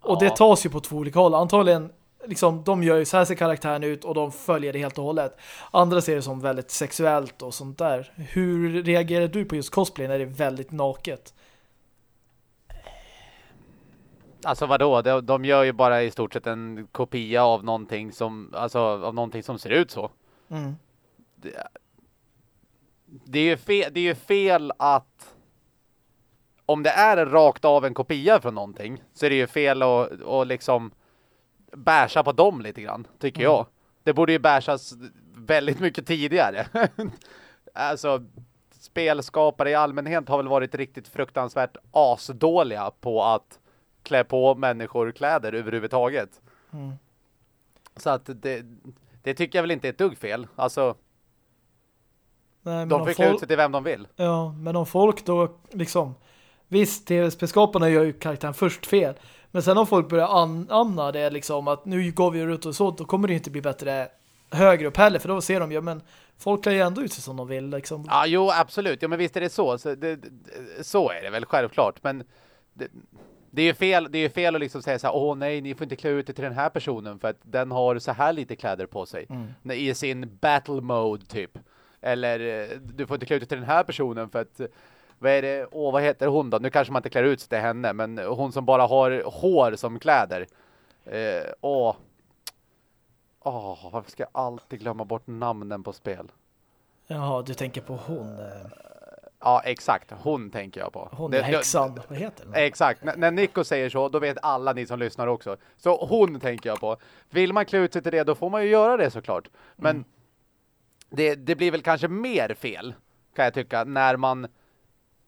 Och ja. det tas ju på två olika håll. Antagligen liksom, de gör ju så här ser karaktären ut och de följer det helt och hållet. Andra ser det som väldigt sexuellt och sånt där. Hur reagerar du på just cosplay när det är väldigt naket? Alltså vadå? De, de gör ju bara i stort sett en kopia av någonting som alltså av någonting som ser ut så. Mm. Det, det är ju fel, det är ju fel att om det är rakt av en kopia från någonting så är det ju fel att, att liksom bärsa på dem lite grann, tycker mm. jag. Det borde ju bärsas väldigt mycket tidigare. alltså, spelskapare i allmänhet har väl varit riktigt fruktansvärt asdåliga på att klä på människor kläder överhuvudtaget. Mm. Så att det, det tycker jag väl inte är ett dugg fel. Alltså, Nej, de får klä ut sig till vem de vill. Ja, men om folk då liksom visst, tv-spelskaparna gör ju karaktären först fel. Men sen om folk börjar anamna det liksom att nu går vi ut och så, då kommer det inte bli bättre högre upp heller, för då ser de ju, men folk klär ju ändå ut sig som de vill. Liksom. Ja, jo, absolut. Ja, men visst är det så. Så, det, så är det väl självklart. Men det, det är ju fel, det är fel att liksom säga så här, åh nej, ni får inte klä ut er till den här personen för att den har så här lite kläder på sig. Mm. I sin battle mode typ. Eller eh, du får inte klä ut dig till den här personen för att vad är det, åh vad heter hon då? Nu kanske man inte klär ut sig till henne, men hon som bara har hår som kläder. Eh, åh. Åh, varför ska jag alltid glömma bort namnen på spel? Ja, du tänker på hon. Eh. Ja, exakt. Hon tänker jag på. Hon är häxan. Vad heter den? Exakt. N när Nico säger så, då vet alla ni som lyssnar också. Så hon tänker jag på. Vill man klä ut sig till det, då får man ju göra det såklart. Men mm. det, det blir väl kanske mer fel, kan jag tycka, när man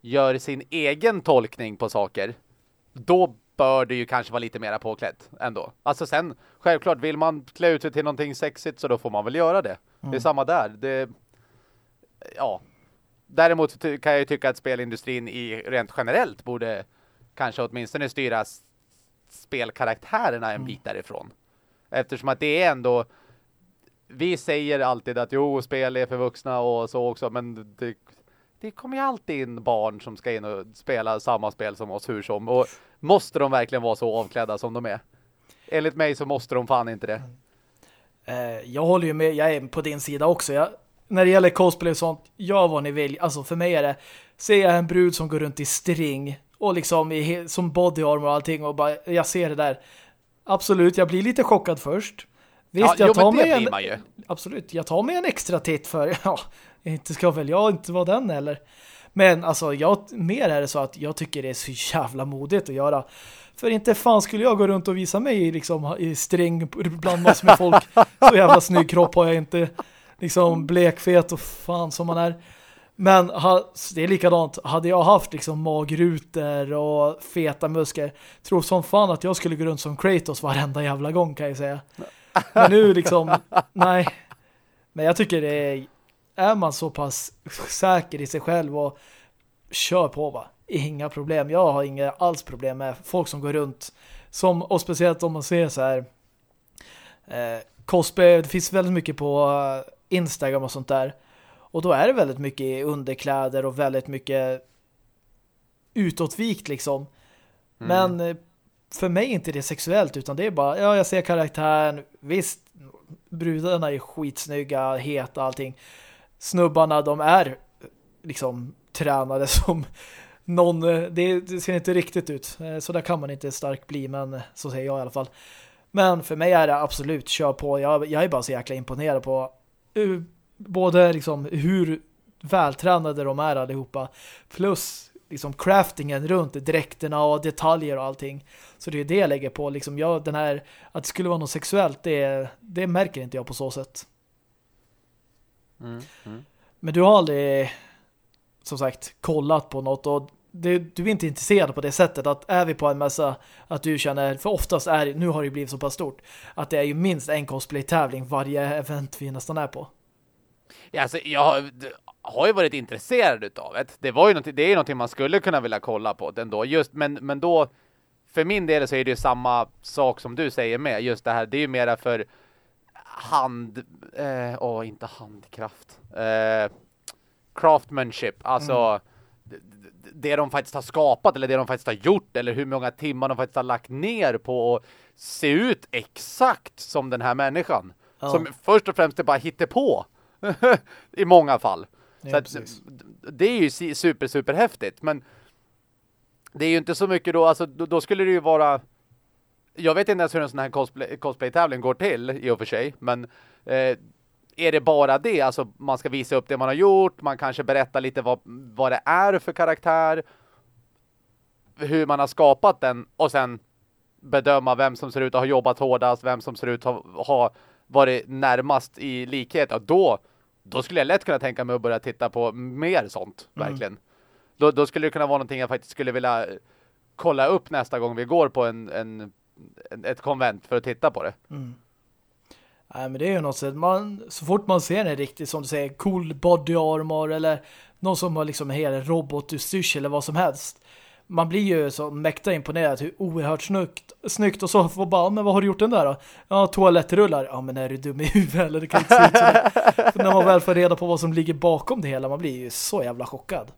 gör sin egen tolkning på saker. Då bör det ju kanske vara lite mera påklätt ändå. Alltså sen, självklart, vill man klä ut sig till någonting sexigt så då får man väl göra det. Mm. Det är mm. samma där. Det, ja, Däremot kan jag ju tycka att spelindustrin i rent generellt borde kanske åtminstone styra spelkaraktärerna en mm. bit därifrån. Eftersom att det är ändå vi säger alltid att jo, spel är för vuxna och så också, men det, det kommer ju alltid in barn som ska in och spela samma spel som oss hur som. Och måste de verkligen vara så avklädda som de är? Enligt mig så måste de fan inte det. Eh, jag håller ju med, jag är på din sida också. Jag, när det gäller cosplay och sånt, gör vad ni vill. Alltså för mig är det, ser jag en brud som går runt i string och liksom i, som body armor och allting och bara, jag ser det där. Absolut, jag blir lite chockad först. Visst, ja, jag tar jo, mig en, Absolut, jag tar mig en extra titt för, ja, inte ska väl jag inte vara den eller. Men alltså, jag, mer är det så att jag tycker det är så jävla modigt att göra. För inte fan skulle jag gå runt och visa mig liksom, i string bland massor med folk. Så jävla snygg kropp har jag inte liksom blekfet och fan som man är. Men det är likadant. Hade jag haft liksom magrutor och feta muskler tror som fan att jag skulle gå runt som Kratos varenda jävla gång kan jag säga. Men nu liksom, nej. Men jag tycker det är, är man så pass säker i sig själv och kör på va. Inga problem. Jag har inga alls problem med folk som går runt som, och speciellt om man ser så här eh, cosplay, det finns väldigt mycket på Instagram och sånt där. Och då är det väldigt mycket underkläder och väldigt mycket utåtvikt liksom. Mm. Men eh, för mig är inte det sexuellt utan det är bara, ja jag ser karaktären, visst brudarna är skitsnygga, heta allting. Snubbarna de är liksom tränade som någon, eh, det, det ser inte riktigt ut. Eh, så där kan man inte stark bli men så säger jag i alla fall. Men för mig är det absolut, kör på. Jag, jag är bara så jäkla imponerad på både liksom hur vältränade de är allihopa plus liksom craftingen runt dräkterna och detaljer och allting. Så det är det jag lägger på. Liksom jag, den här, att det skulle vara något sexuellt, det, det märker inte jag på så sätt. Mm, mm. Men du har aldrig som sagt kollat på något och det, du är inte intresserad på det sättet att är vi på en mässa att du känner, för oftast är nu har det blivit så pass stort att det är ju minst en cosplay-tävling varje event vi nästan är på. Ja, alltså, jag har, har ju varit intresserad utav det. Det, var ju något, det är ju någonting man skulle kunna vilja kolla på ändå. Just, men, men då, för min del så är det ju samma sak som du säger med. Just det här, det är ju mera för hand, eh, åh, inte handkraft. Eh, craftmanship, alltså mm det de faktiskt har skapat eller det de faktiskt har gjort eller hur många timmar de faktiskt har lagt ner på att se ut exakt som den här människan. Ja. Som först och främst är bara på i många fall. Ja, så att, det är ju super, super häftigt. Men det är ju inte så mycket då, alltså då, då skulle det ju vara jag vet inte ens hur en sån här cosplay, cosplay-tävling går till i och för sig, men eh, är det bara det? Alltså man ska visa upp det man har gjort, man kanske berättar lite vad, vad det är för karaktär, hur man har skapat den och sen bedöma vem som ser ut att ha jobbat hårdast, vem som ser ut att ha, ha varit närmast i likhet. Och då, då skulle jag lätt kunna tänka mig att börja titta på mer sånt, mm. verkligen. Då, då skulle det kunna vara någonting jag faktiskt skulle vilja kolla upp nästa gång vi går på en, en ett konvent för att titta på det. Mm. Nej, men det är ju något sätt. Man, så fort man ser en riktigt, som du säger, cool body armor eller någon som har liksom en hel robotutstyrsel eller vad som helst. Man blir ju så mäkta imponerad hur oerhört snyggt, snyggt och så får bara, men vad har du gjort den där då? Ja, toalettrullar. Ja, men är du dum i huvudet eller det kan inte se ut så När man väl får reda på vad som ligger bakom det hela, man blir ju så jävla chockad.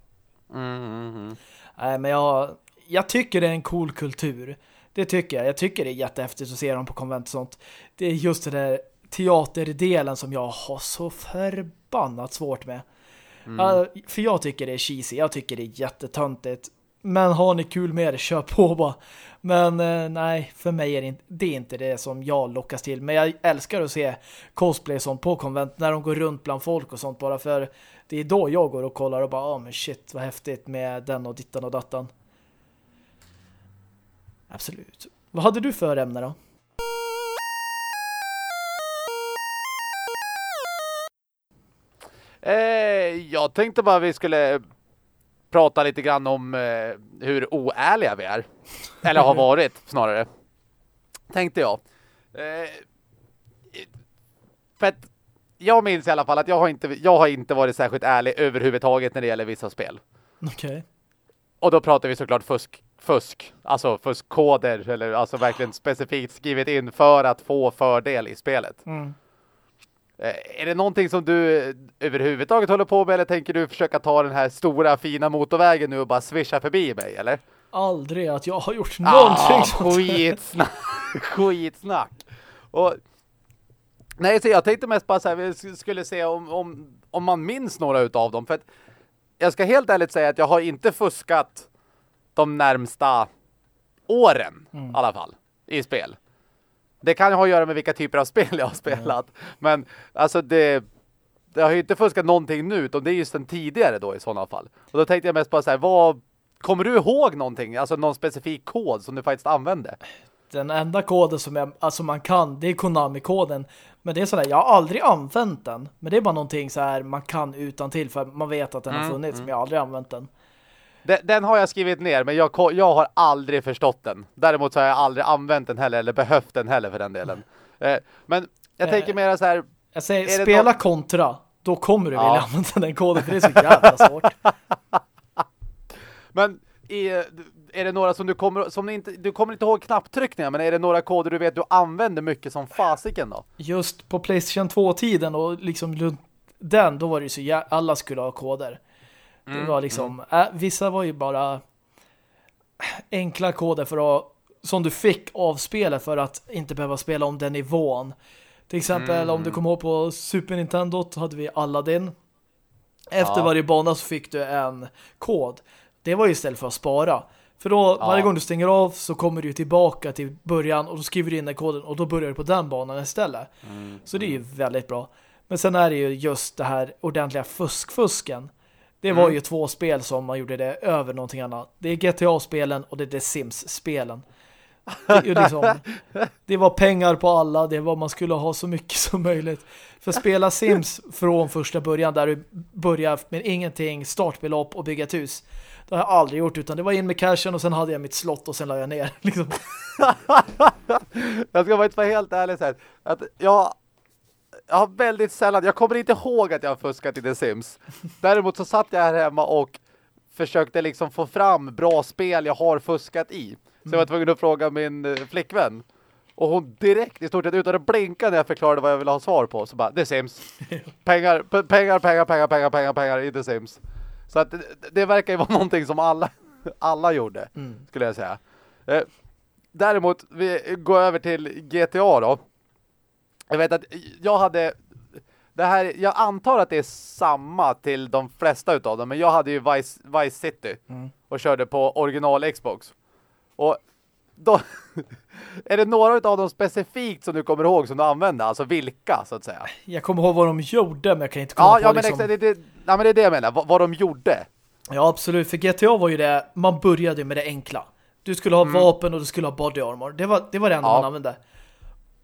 Mm, mm, mm. Nej, men jag, jag tycker det är en cool kultur. Det tycker jag. Jag tycker det är jättehäftigt att se dem på konvent och sånt. Det är just det där teaterdelen som jag har så förbannat svårt med. Mm. för jag tycker det är cheesy. Jag tycker det är jättetöntigt. Men har ni kul med det, kör på bara. Men eh, nej, för mig är det inte, det är inte det som jag lockas till. Men jag älskar att se cosplay sånt på konvent när de går runt bland folk och sånt bara för det är då jag går och kollar och bara, ja oh, men shit vad häftigt med den och dittan och dattan. Absolut. Vad hade du för ämne då? Eh, jag tänkte bara vi skulle prata lite grann om eh, hur oärliga vi är. Eller har varit snarare. Tänkte jag. Eh, för att jag minns i alla fall att jag har inte, jag har inte varit särskilt ärlig överhuvudtaget när det gäller vissa spel. Okej. Okay. Och då pratar vi såklart fusk fusk, alltså fuskkoder eller alltså verkligen specifikt skrivit in för att få fördel i spelet. Mm. Eh, är det någonting som du överhuvudtaget håller på med eller tänker du försöka ta den här stora fina motorvägen nu och bara swisha förbi mig, eller? Aldrig att jag har gjort någonting ah, sånt. Skitsnack. skitsnack. Och nej, så jag tänkte mest bara så här, vi skulle se om, om, om man minns några utav dem. För att jag ska helt ärligt säga att jag har inte fuskat de närmsta åren mm. i alla fall i spel. Det kan ha att göra med vilka typer av spel jag har spelat. Mm. Men alltså det, det har ju inte fuskat någonting nu utan det är just den tidigare då i sådana fall. Och då tänkte jag mest bara så här, vad kommer du ihåg någonting? Alltså någon specifik kod som du faktiskt använde? Den enda koden som jag, alltså man kan, det är Konami-koden. Men det är sådär, jag har aldrig använt den. Men det är bara någonting så här man kan utan till för man vet att den mm, har funnits mm. men jag har aldrig använt den. Den, den, har jag skrivit ner, men jag, jag har aldrig förstått den. Däremot så har jag aldrig använt den heller, eller behövt den heller för den delen. Eh, men jag eh, tänker mer så här... Jag säger, spela någon... kontra. Då kommer du ja. vilja använda den koden, för det är så jävla svårt. men i, är det några som du kommer som inte, du kommer inte ihåg knapptryckningar, men är det några koder du vet du använder mycket som fasiken då? Just på Playstation 2-tiden och liksom den, då var det ju så jävla, alla skulle ha koder. Mm, det var liksom, mm. äh, vissa var ju bara enkla koder för att, som du fick av spelet för att inte behöva spela om den nivån. Till exempel mm. om du kommer ihåg på Super Nintendo hade vi Aladdin. Efter ja. varje bana så fick du en kod. Det var ju istället för att spara. För då, ja. varje gång du stänger av så kommer du tillbaka till början och då skriver du in den koden och då börjar du på den banan istället. Mm. Så det är ju väldigt bra. Men sen är det ju just det här ordentliga fuskfusken. Det var mm. ju två spel som man gjorde det över någonting annat. Det är GTA-spelen och det är The Sims-spelen. Det, liksom, det var pengar på alla, det var man skulle ha så mycket som möjligt. För spela Sims från första början där du börjar med ingenting, startbelopp och bygga ett hus. Det har jag aldrig gjort utan det var in med cashen och sen hade jag mitt slott och sen la jag ner. Liksom. jag ska vara helt ärlig så här, att jag har väldigt sällan, jag kommer inte ihåg att jag har fuskat i The Sims. Däremot så satt jag här hemma och försökte liksom få fram bra spel jag har fuskat i. Så jag var tvungen att fråga min eh, flickvän. Och hon direkt, i stort sett utan att blinka när jag förklarade vad jag ville ha svar på. Så bara, The Sims. Pengar, pengar, pengar, pengar, pengar, pengar, pengar i The Sims. Så att det, det verkar ju vara någonting som alla, alla gjorde, mm. skulle jag säga. Eh, däremot, vi går över till GTA då. Jag vet att jag hade det här, jag antar att det är samma till de flesta utav dem, men jag hade ju Vice, Vice City mm. och körde på original Xbox. Och då, är det några av dem specifikt som du kommer ihåg som du använde? Alltså vilka, så att säga? Jag kommer ihåg vad de gjorde, men jag kan inte komma ja, på ja, men liksom... det, det, ja, men det är det jag menar. Vad, vad de gjorde. Ja, absolut. För GTA var ju det, man började med det enkla. Du skulle ha mm. vapen och du skulle ha body armor. Det var det, var det enda ja. man använde.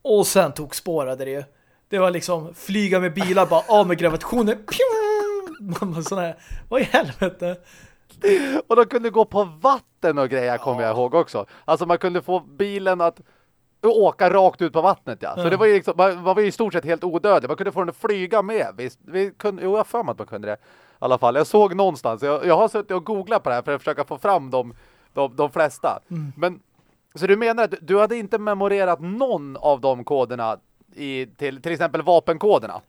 Och sen tog spårade det ju. Det var liksom flyga med bilar, bara av med gravitationen. Sån här, vad i helvete? Och de kunde gå på vatten och grejer, kommer ja. jag ihåg också. Alltså man kunde få bilen att åka rakt ut på vattnet, ja. Så mm. det var ju liksom, man, man var ju i stort sett helt odödlig. Man kunde få den att flyga med. Visst, vi kunde, jo, jag för mig att man kunde det. I alla fall, jag såg någonstans. Jag, jag har suttit och googlat på det här för att försöka få fram de, de, de flesta. Mm. Men, så du menar att du hade inte memorerat någon av de koderna i, till, till exempel vapenkoderna?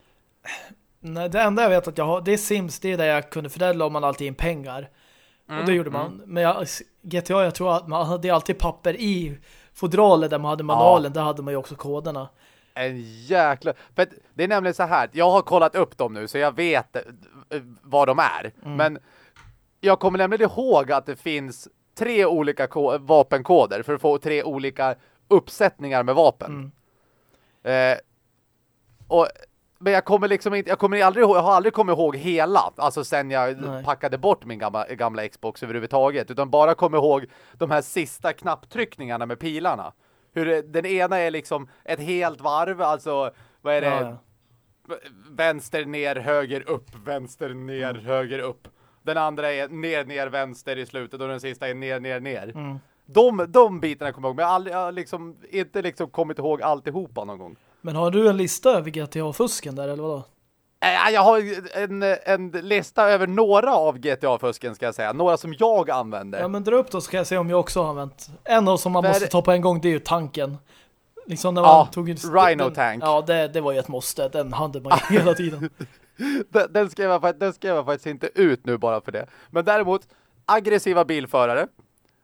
Nej, det enda jag vet att jag har, det är Sims, det är där jag kunde, för där la man alltid in pengar. Mm, och det gjorde man. Mm. Men jag, GTA, jag tror att man hade alltid papper i fodralet där man hade manualen, ja. där hade man ju också koderna. En jäkla... För det är nämligen så här, jag har kollat upp dem nu så jag vet eh, vad de är. Mm. Men jag kommer nämligen ihåg att det finns tre olika vapenkoder för att få tre olika uppsättningar med vapen. Mm. Eh, och men jag kommer liksom inte, jag kommer aldrig jag har aldrig kommit ihåg hela, alltså sen jag Nej. packade bort min gamla, gamla Xbox överhuvudtaget, utan bara kommer ihåg de här sista knapptryckningarna med pilarna. Hur det, den ena är liksom ett helt varv, alltså vad är det? Ja, ja. Vänster ner, höger upp, vänster ner, mm. höger upp. Den andra är ner, ner, vänster i slutet och den sista är ner, ner, ner. Mm. De, de bitarna kommer jag ihåg, men jag har, aldrig, jag har liksom, inte liksom kommit ihåg alltihopa någon gång. Men har du en lista över GTA-fusken där, eller vadå? Jag har en, en lista över några av GTA-fusken ska jag säga. Några som jag använder. Ja, men dra upp då så kan jag se om jag också har använt. En av som man För... måste ta på en gång, det är ju tanken. Liksom när man ja, tog Rhino den, Tank. Ja, det, det var ju ett måste. Den hade man ju hela tiden den, den, skrev jag, den skrev jag faktiskt inte ut nu bara för det. Men däremot, aggressiva bilförare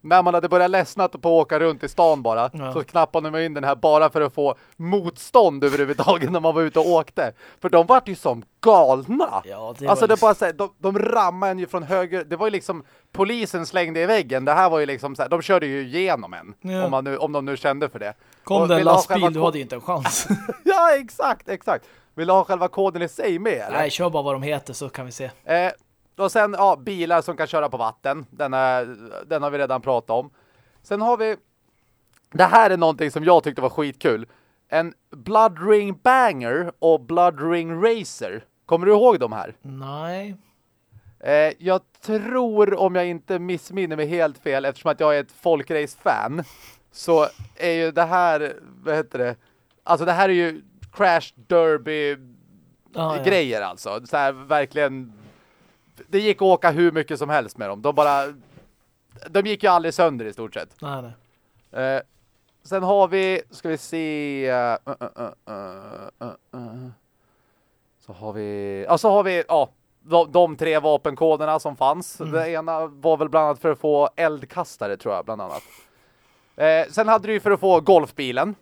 när man hade börjat ledsnat på att åka runt i stan bara ja. så knappade man in den här bara för att få motstånd överhuvudtaget när man var ute och åkte. För de var ju som galna. Ja, det alltså det bara så här, de, de rammade en ju från höger. Det var ju liksom polisen slängde i väggen. Det här var ju liksom så här, de körde ju igenom en ja. om, man nu, om de nu kände för det. Kom det en lastbil, du hade inte en chans. ja, exakt, exakt. Vill du ha själva koden i sig med? Eller? Nej, kör bara vad de heter så kan vi se. Eh, och sen, ja, bilar som kan köra på vatten. Den, är, den har vi redan pratat om. Sen har vi... Det här är någonting som jag tyckte var skitkul. En Blood Ring Banger och Blood Ring Racer. Kommer du ihåg de här? Nej. Eh, jag tror, om jag inte missminner mig helt fel, eftersom att jag är ett folkrace-fan, så är ju det här, vad heter det? Alltså det här är ju Crash Derby ah, grejer ja. alltså. Så här verkligen det gick att åka hur mycket som helst med dem. De bara de gick ju aldrig sönder i stort sett. Nej, nej. Eh, sen har vi, ska vi se uh, uh, uh, så har vi ja, så har vi ja, de, de tre vapenkoderna som fanns. Mm. Det ena var väl bland annat för att få eldkastare tror jag bland annat. Eh, sen hade du för att få golfbilen.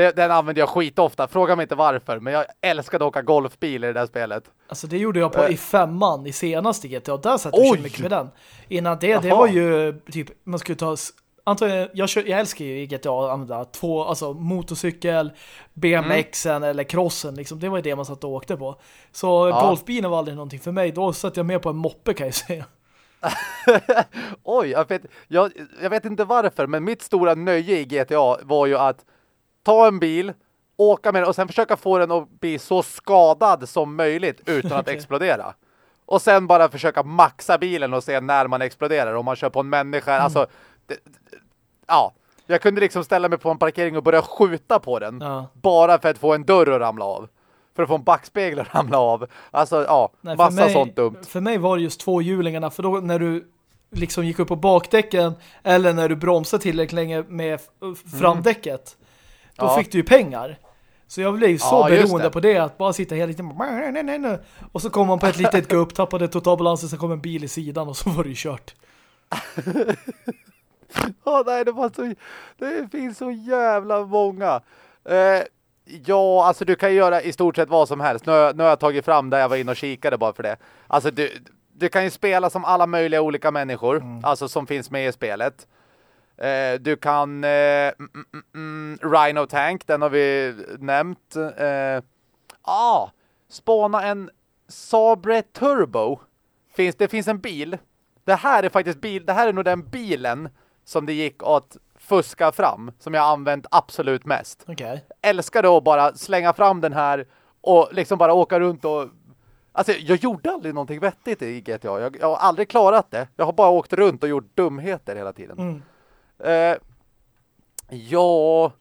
Det, den använder jag skitofta. Fråga mig inte varför, men jag älskade att åka golfbil i det där spelet. Alltså det gjorde jag på uh, i femman i senaste GTA. Där satt jag så mycket med den. Innan det, Jaha. det var ju typ, man skulle ta antagligen, jag, kör, jag älskar ju i GTA att använda två, alltså motorcykel, BMXen mm. eller crossen, liksom. Det var ju det man satt och åkte på. Så ja. golfbilen var aldrig någonting för mig. Då satt jag med på en moppe kan jag säga. Oj, jag vet, jag, jag vet inte varför, men mitt stora nöje i GTA var ju att ta en bil, åka med den och sen försöka få den att bli så skadad som möjligt utan att explodera. Och sen bara försöka maxa bilen och se när man exploderar. Om man kör på en människa. Mm. Alltså, det, ja. Jag kunde liksom ställa mig på en parkering och börja skjuta på den. Ja. Bara för att få en dörr att ramla av. För att få en backspegel att ramla av. Alltså, ja. Nej, massa mig, sånt dumt. För mig var det just två hjulingarna. För då när du liksom gick upp på bakdäcken eller när du bromsade tillräckligt länge med framdäcket. Mm då ja. fick du ju pengar. Så jag blev så ja, beroende det. på det att bara sitta hela tiden och så kom man på ett litet gupp, tappade totalbalansen, sen kom en bil i sidan och så var det ju kört. oh, nej, det, var så, det finns så jävla många. Eh, ja, alltså du kan göra i stort sett vad som helst. Nu, nu har jag tagit fram där jag var inne och kikade bara för det. Alltså du, du kan ju spela som alla möjliga olika människor, mm. alltså som finns med i spelet. Eh, du kan eh, mm, mm, mm, Rhino Tank, den har vi nämnt. Eh, ah, spåna en Sabre Turbo. Finns, det finns en bil. Det här är faktiskt bil. Det här är nog den bilen som det gick att fuska fram. Som jag använt absolut mest. Okay. Älskar då bara slänga fram den här och liksom bara åka runt och Alltså jag gjorde aldrig någonting vettigt i GTA. Jag, jag, har aldrig klarat det. Jag har bara åkt runt och gjort dumheter hela tiden. Mm. Eh, ja...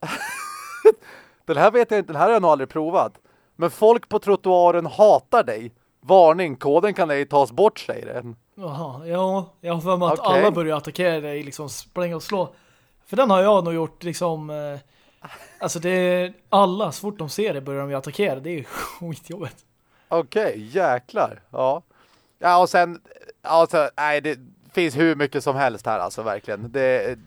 den här vet jag inte. Den här har jag nog aldrig provat. Men folk på trottoaren hatar dig. Varning, koden kan ej tas bort, säger den. Jaha, ja. Jag har för mig att Okej. alla börjar attackera dig, liksom spränga och slå. För den har jag nog gjort liksom... Eh, alltså det är alla, så fort de ser det börjar de ju attackera. Det är ju skitjobbigt. Okej, jäklar. Ja. Ja, och sen... Alltså, nej, det finns hur mycket som helst här, alltså, verkligen. Det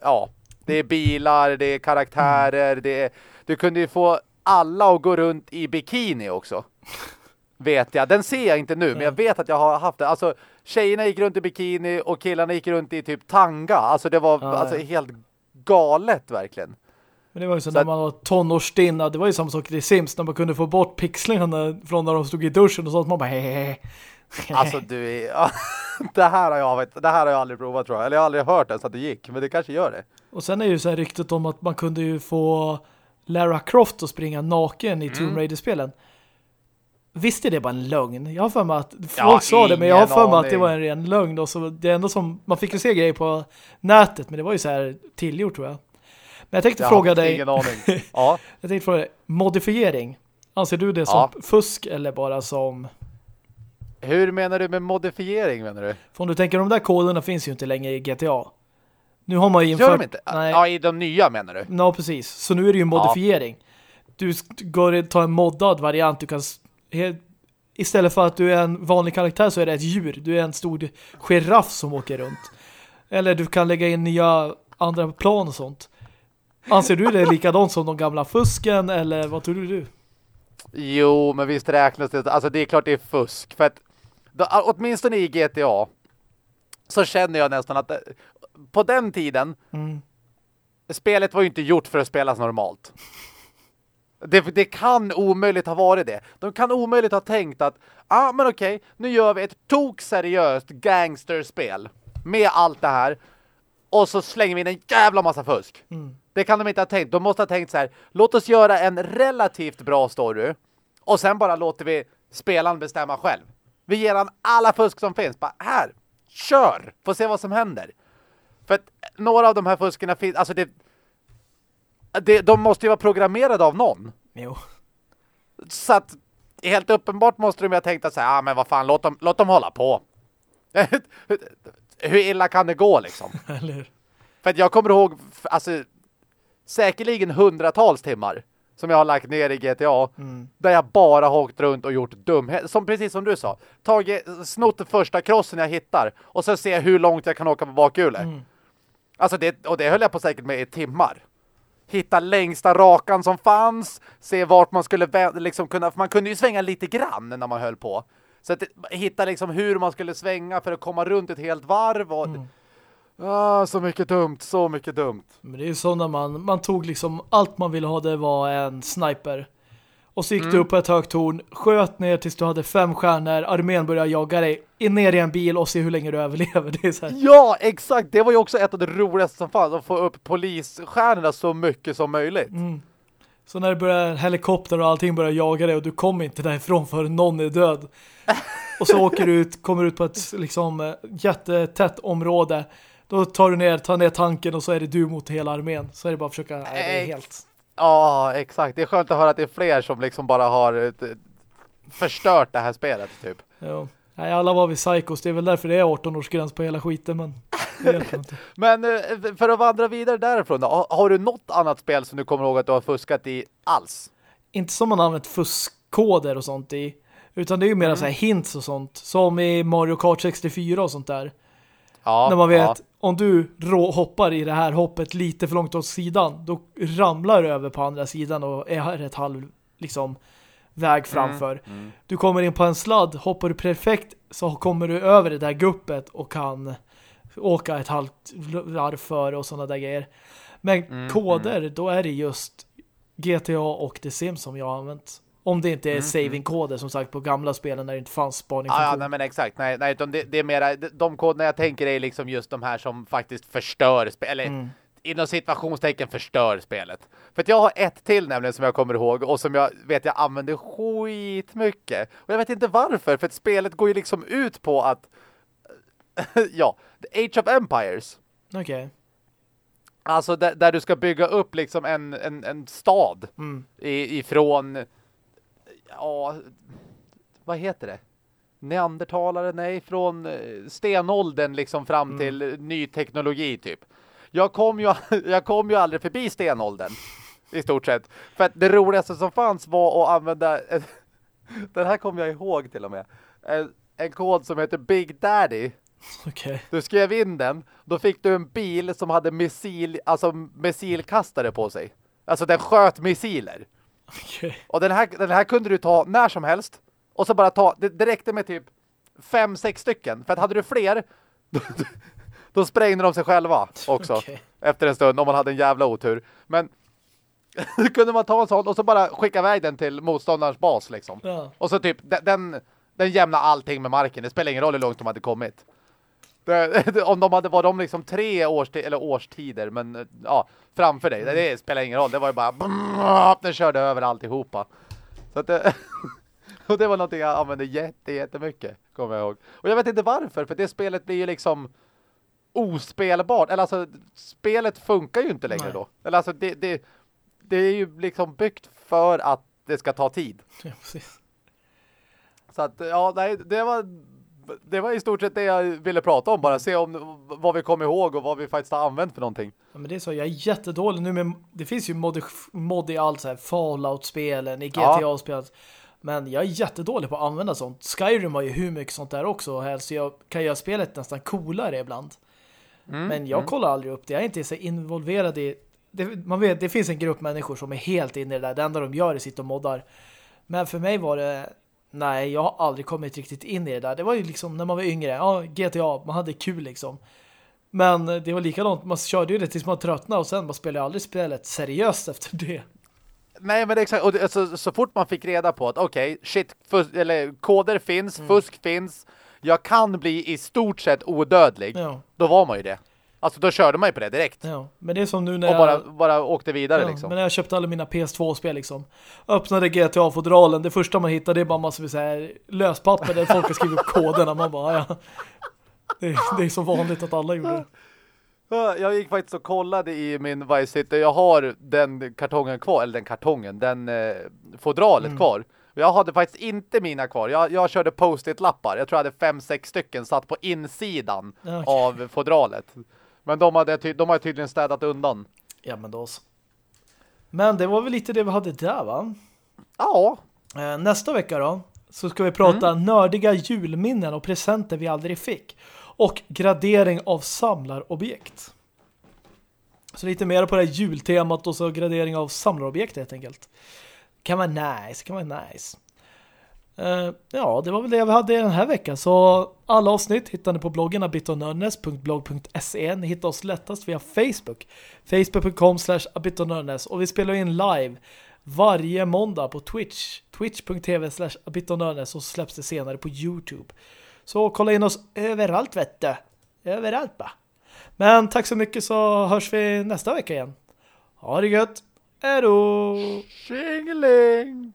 Ja, det är bilar, det är karaktärer, det är... Du kunde ju få alla att gå runt i bikini också. Vet jag. Den ser jag inte nu, men jag vet att jag har haft det. Alltså, tjejerna gick runt i bikini och killarna gick runt i typ tanga. Alltså, det var Ja, alltså, helt galet, verkligen. Men det var ju så, Så när att- man var tonårstinna. Det var ju samma sak i Sims när man kunde få bort pixlingarna från när de stod i duschen och sånt. Man bara hehehe. Alltså du är... Ja, det, här har jag, vet, det här har jag aldrig provat tror jag. Eller jag har aldrig hört ens att det gick. Men det kanske gör det. Och sen är ju så här ryktet om att man kunde ju få Lara Croft att springa naken i Mm. Tomb Raider-spelen. Visst är det bara en lögn? Jag har för mig att folk Ja, sa det, men jag har för mig att det var en ren lögn. Och så det enda som, man fick ju se grejer på nätet, men det var ju så här tillgjort tror jag. Men jag tänkte Jag fråga dig, Ingen aning. Ja. jag tänkte fråga dig, modifiering. Anser du det som Ja. fusk eller bara som... Hur menar du med modifiering menar du? För om du tänker, de där koderna finns ju inte längre i GTA. Nu har man ju Gör infört... de inte? Nej. Ja, i de nya menar du? Ja, precis. Så nu är det ju en modifiering. Du sk- går ta en moddad variant. Du kan istället för att du är en vanlig karaktär så är det ett djur. Du är en stor giraff som åker runt. Eller du kan lägga in nya andra plan och sånt. Anser du det likadant som de gamla fusken eller vad tror du? Jo, men visst räknas det. Alltså det är klart det är fusk. För att då, åtminstone i GTA så känner jag nästan att det, på den tiden Mm. spelet var ju inte gjort för att spelas normalt. Det, det kan omöjligt ha varit det. De kan omöjligt ha tänkt att ah, men okej, nu gör vi ett tok seriöst gangsterspel med allt det här och så slänger vi in en jävla massa fusk. Mm. Det kan de inte ha tänkt. De måste ha tänkt så här, låt oss göra en relativt bra story och sen bara låter vi spelaren bestämma själv. Vi ger han alla fusk som finns. Bara här, kör! Får se vad som händer. För att några av de här fuskerna finns, alltså det, det, de måste ju vara programmerade av någon. Jo. Så att helt uppenbart måste de ju ha tänkt att säga, ah, men vad fan, låt dem, låt dem hålla på. Hur illa kan det gå liksom? Eller? För att jag kommer ihåg, alltså säkerligen hundratals timmar som jag har lagt ner i GTA Mm. där jag bara har åkt runt och gjort dumhet. Som precis som du sa, tagit, snott första krossen jag hittar och så ser jag hur långt jag kan åka på bakhjulet. Mm. Alltså det, och det höll jag på säkert med i timmar. Hitta längsta rakan som fanns, se vart man skulle liksom kunna, man kunde ju svänga lite grann när man höll på. Så att hitta liksom hur man skulle svänga för att komma runt ett helt varv och Mm. Ah, så mycket dumt, så mycket dumt. Men det är ju så när man, man tog liksom allt man ville ha det var en sniper. Och så gick du upp på ett högt torn, sköt ner tills du hade fem stjärnor, armén började jaga dig, in ner i en bil och se hur länge du överlever. Det är så här. Ja, exakt. Det var ju också ett av det roligaste som fanns, att få upp polisstjärnorna så mycket som möjligt. Mm. Så när det börjar helikopter och allting börjar jaga dig och du kommer inte därifrån för någon är död. Och så åker du ut, kommer ut på ett liksom jättetätt område. Då tar du ner, tar ner tanken och så är det du mot hela armén. Så är det bara att försöka, nej, Nej. helt... Ja, exakt. Det är skönt att höra att det är fler som liksom bara har eh, förstört det här spelet, typ. Ja. Nej, alla var vi psychos. Det är väl därför det är 18-årsgräns på hela skiten, men. Men eh, för att vandra vidare därifrån då, har- du något annat spel som du kommer ihåg att du har fuskat i alls? Inte som man använt fuskkoder och sånt i. Utan det är ju mer så här hints och sånt. Som i Mario Kart 64 och sånt där. Ja, När man vet, ja. om du hoppar i det här hoppet lite för långt åt sidan, då ramlar du över på andra sidan och är ett halv liksom väg framför. Mm. Du kommer in på en sladd, hoppar du perfekt så kommer du över det där guppet och kan åka ett halvt varv före och sådana där grejer. Men mm, koder, mm. då är det just GTA och The Sims som jag har använt. Om det inte är mm, saving-koder som sagt på gamla spelen när det inte fanns spaning. Ja, ja, nej men exakt. Nej, nej det, det är mera, de koderna jag tänker är liksom just de här som faktiskt förstör spel, eller mm. inom situationstecken förstör spelet. För att jag har ett till nämligen som jag kommer ihåg och som jag vet jag använder skitmycket. Och jag vet inte varför, för att spelet går ju liksom ut på att ja, The Age of Empires. Okej. Okay. Alltså där, där, du ska bygga upp liksom en, en, en stad mm. ifrån ja, vad heter det? Neandertalare, nej, från eh, stenåldern liksom fram mm. till ny teknologi typ. Jag kom, ju, jag kom ju aldrig förbi stenåldern i stort sett. För att det roligaste som fanns var att använda den här kommer jag ihåg till och med. En, en kod som heter Big Daddy. Okay. Du skrev in den, då fick du en bil som hade missil, alltså missilkastare på sig. Alltså den sköt missiler. Okay. Och den här, den här kunde du ta när som helst. Och så bara ta, det, det räckte med typ fem, sex stycken. För att hade du fler, då, då sprängde de sig själva också. Okay. Efter en stund, om man hade en jävla otur. Men då kunde man ta en sån och så bara skicka iväg den till motståndarens bas liksom. Ja. Och så typ, den, den jämnar allting med marken. Det spelar ingen roll hur långt de hade kommit. Det, om de hade var de liksom tre årstid, eller årstider men ja, framför dig. Det, det spelar ingen roll. Det var ju bara den körde över alltihopa. Så att det, och det var någonting jag använde jätte, jättemycket, kommer jag ihåg. Och jag vet inte varför, för det spelet blir ju liksom ospelbart. Eller alltså, spelet funkar ju inte längre Nej. då. Eller alltså, det, det, det är ju liksom byggt för att det ska ta tid. Ja, precis. Så att, ja, nej, det var det var i stort sett det jag ville prata om. Bara se om vad vi kommer ihåg och vad vi faktiskt har använt för någonting. Ja, men det är så, jag är jättedålig nu med, det finns ju mod, mod i allt så här Fallout-spelen, i GTA-spelen. Ja. Men jag är jättedålig på att använda sånt. Skyrim har ju hur mycket sånt där också. Helst jag kan göra spelet nästan coolare ibland. Mm, men jag mm. kollar aldrig upp det. Jag är inte så involverad i... Det, man vet, det finns en grupp människor som är helt inne i det där. Det enda de gör är sitt och moddar. Men för mig var det Nej, jag har aldrig kommit riktigt in i det där. Det var ju liksom när man var yngre. Ja, GTA, man hade kul liksom. Men det var likadant. Man körde ju det tills man tröttnade och sen man spelade aldrig spelet seriöst efter det. Nej, men det är exakt. Och alltså, så fort man fick reda på att okej, okay, shit, eller koder finns, mm. fusk finns. Jag kan bli i stort sett odödlig. Ja. Då var man ju det. Alltså då körde man ju på det direkt. Ja, men det är som nu när och bara, jag... bara åkte vidare ja, liksom. Men när jag köpte alla mina PS2-spel liksom. Öppnade GTA-fodralen. Det första man hittade är bara massor så här löspapper där folk har skrivit upp koderna. Man bara, ja. Det, det, är så vanligt att alla gjorde det. Jag gick faktiskt och kollade i min Vice City. Jag har den kartongen kvar, eller den kartongen, den eh, fodralet mm. kvar. Jag hade faktiskt inte mina kvar. Jag, jag körde post-it-lappar. Jag tror jag hade fem, sex stycken satt på insidan okay. av fodralet. Men de hade, de hade tydligen städat undan. Ja, men då så. Men det var väl lite det vi hade där, va? Ja. Eh, nästa vecka då så ska vi prata mm. nördiga julminnen och presenter vi aldrig fick. Och gradering av samlarobjekt. Så lite mer på det här jultemat och så gradering av samlarobjekt helt enkelt. Kan vara nice, kan vara nice. Eh, ja, det var väl det vi hade den här veckan. Så alla avsnitt hittar ni på bloggen abitonörnes.blog.se. Ni hittar oss lättast via Facebook. Facebook.com slash abitonörnes. Och vi spelar in live varje måndag på Twitch. Twitch.tv slash abitonörnes. Och släpps det senare på Youtube. Så kolla in oss överallt vet du. Överallt va. Men tack så mycket så hörs vi nästa vecka igen. Ha det gött. Hej då! Tjingeling!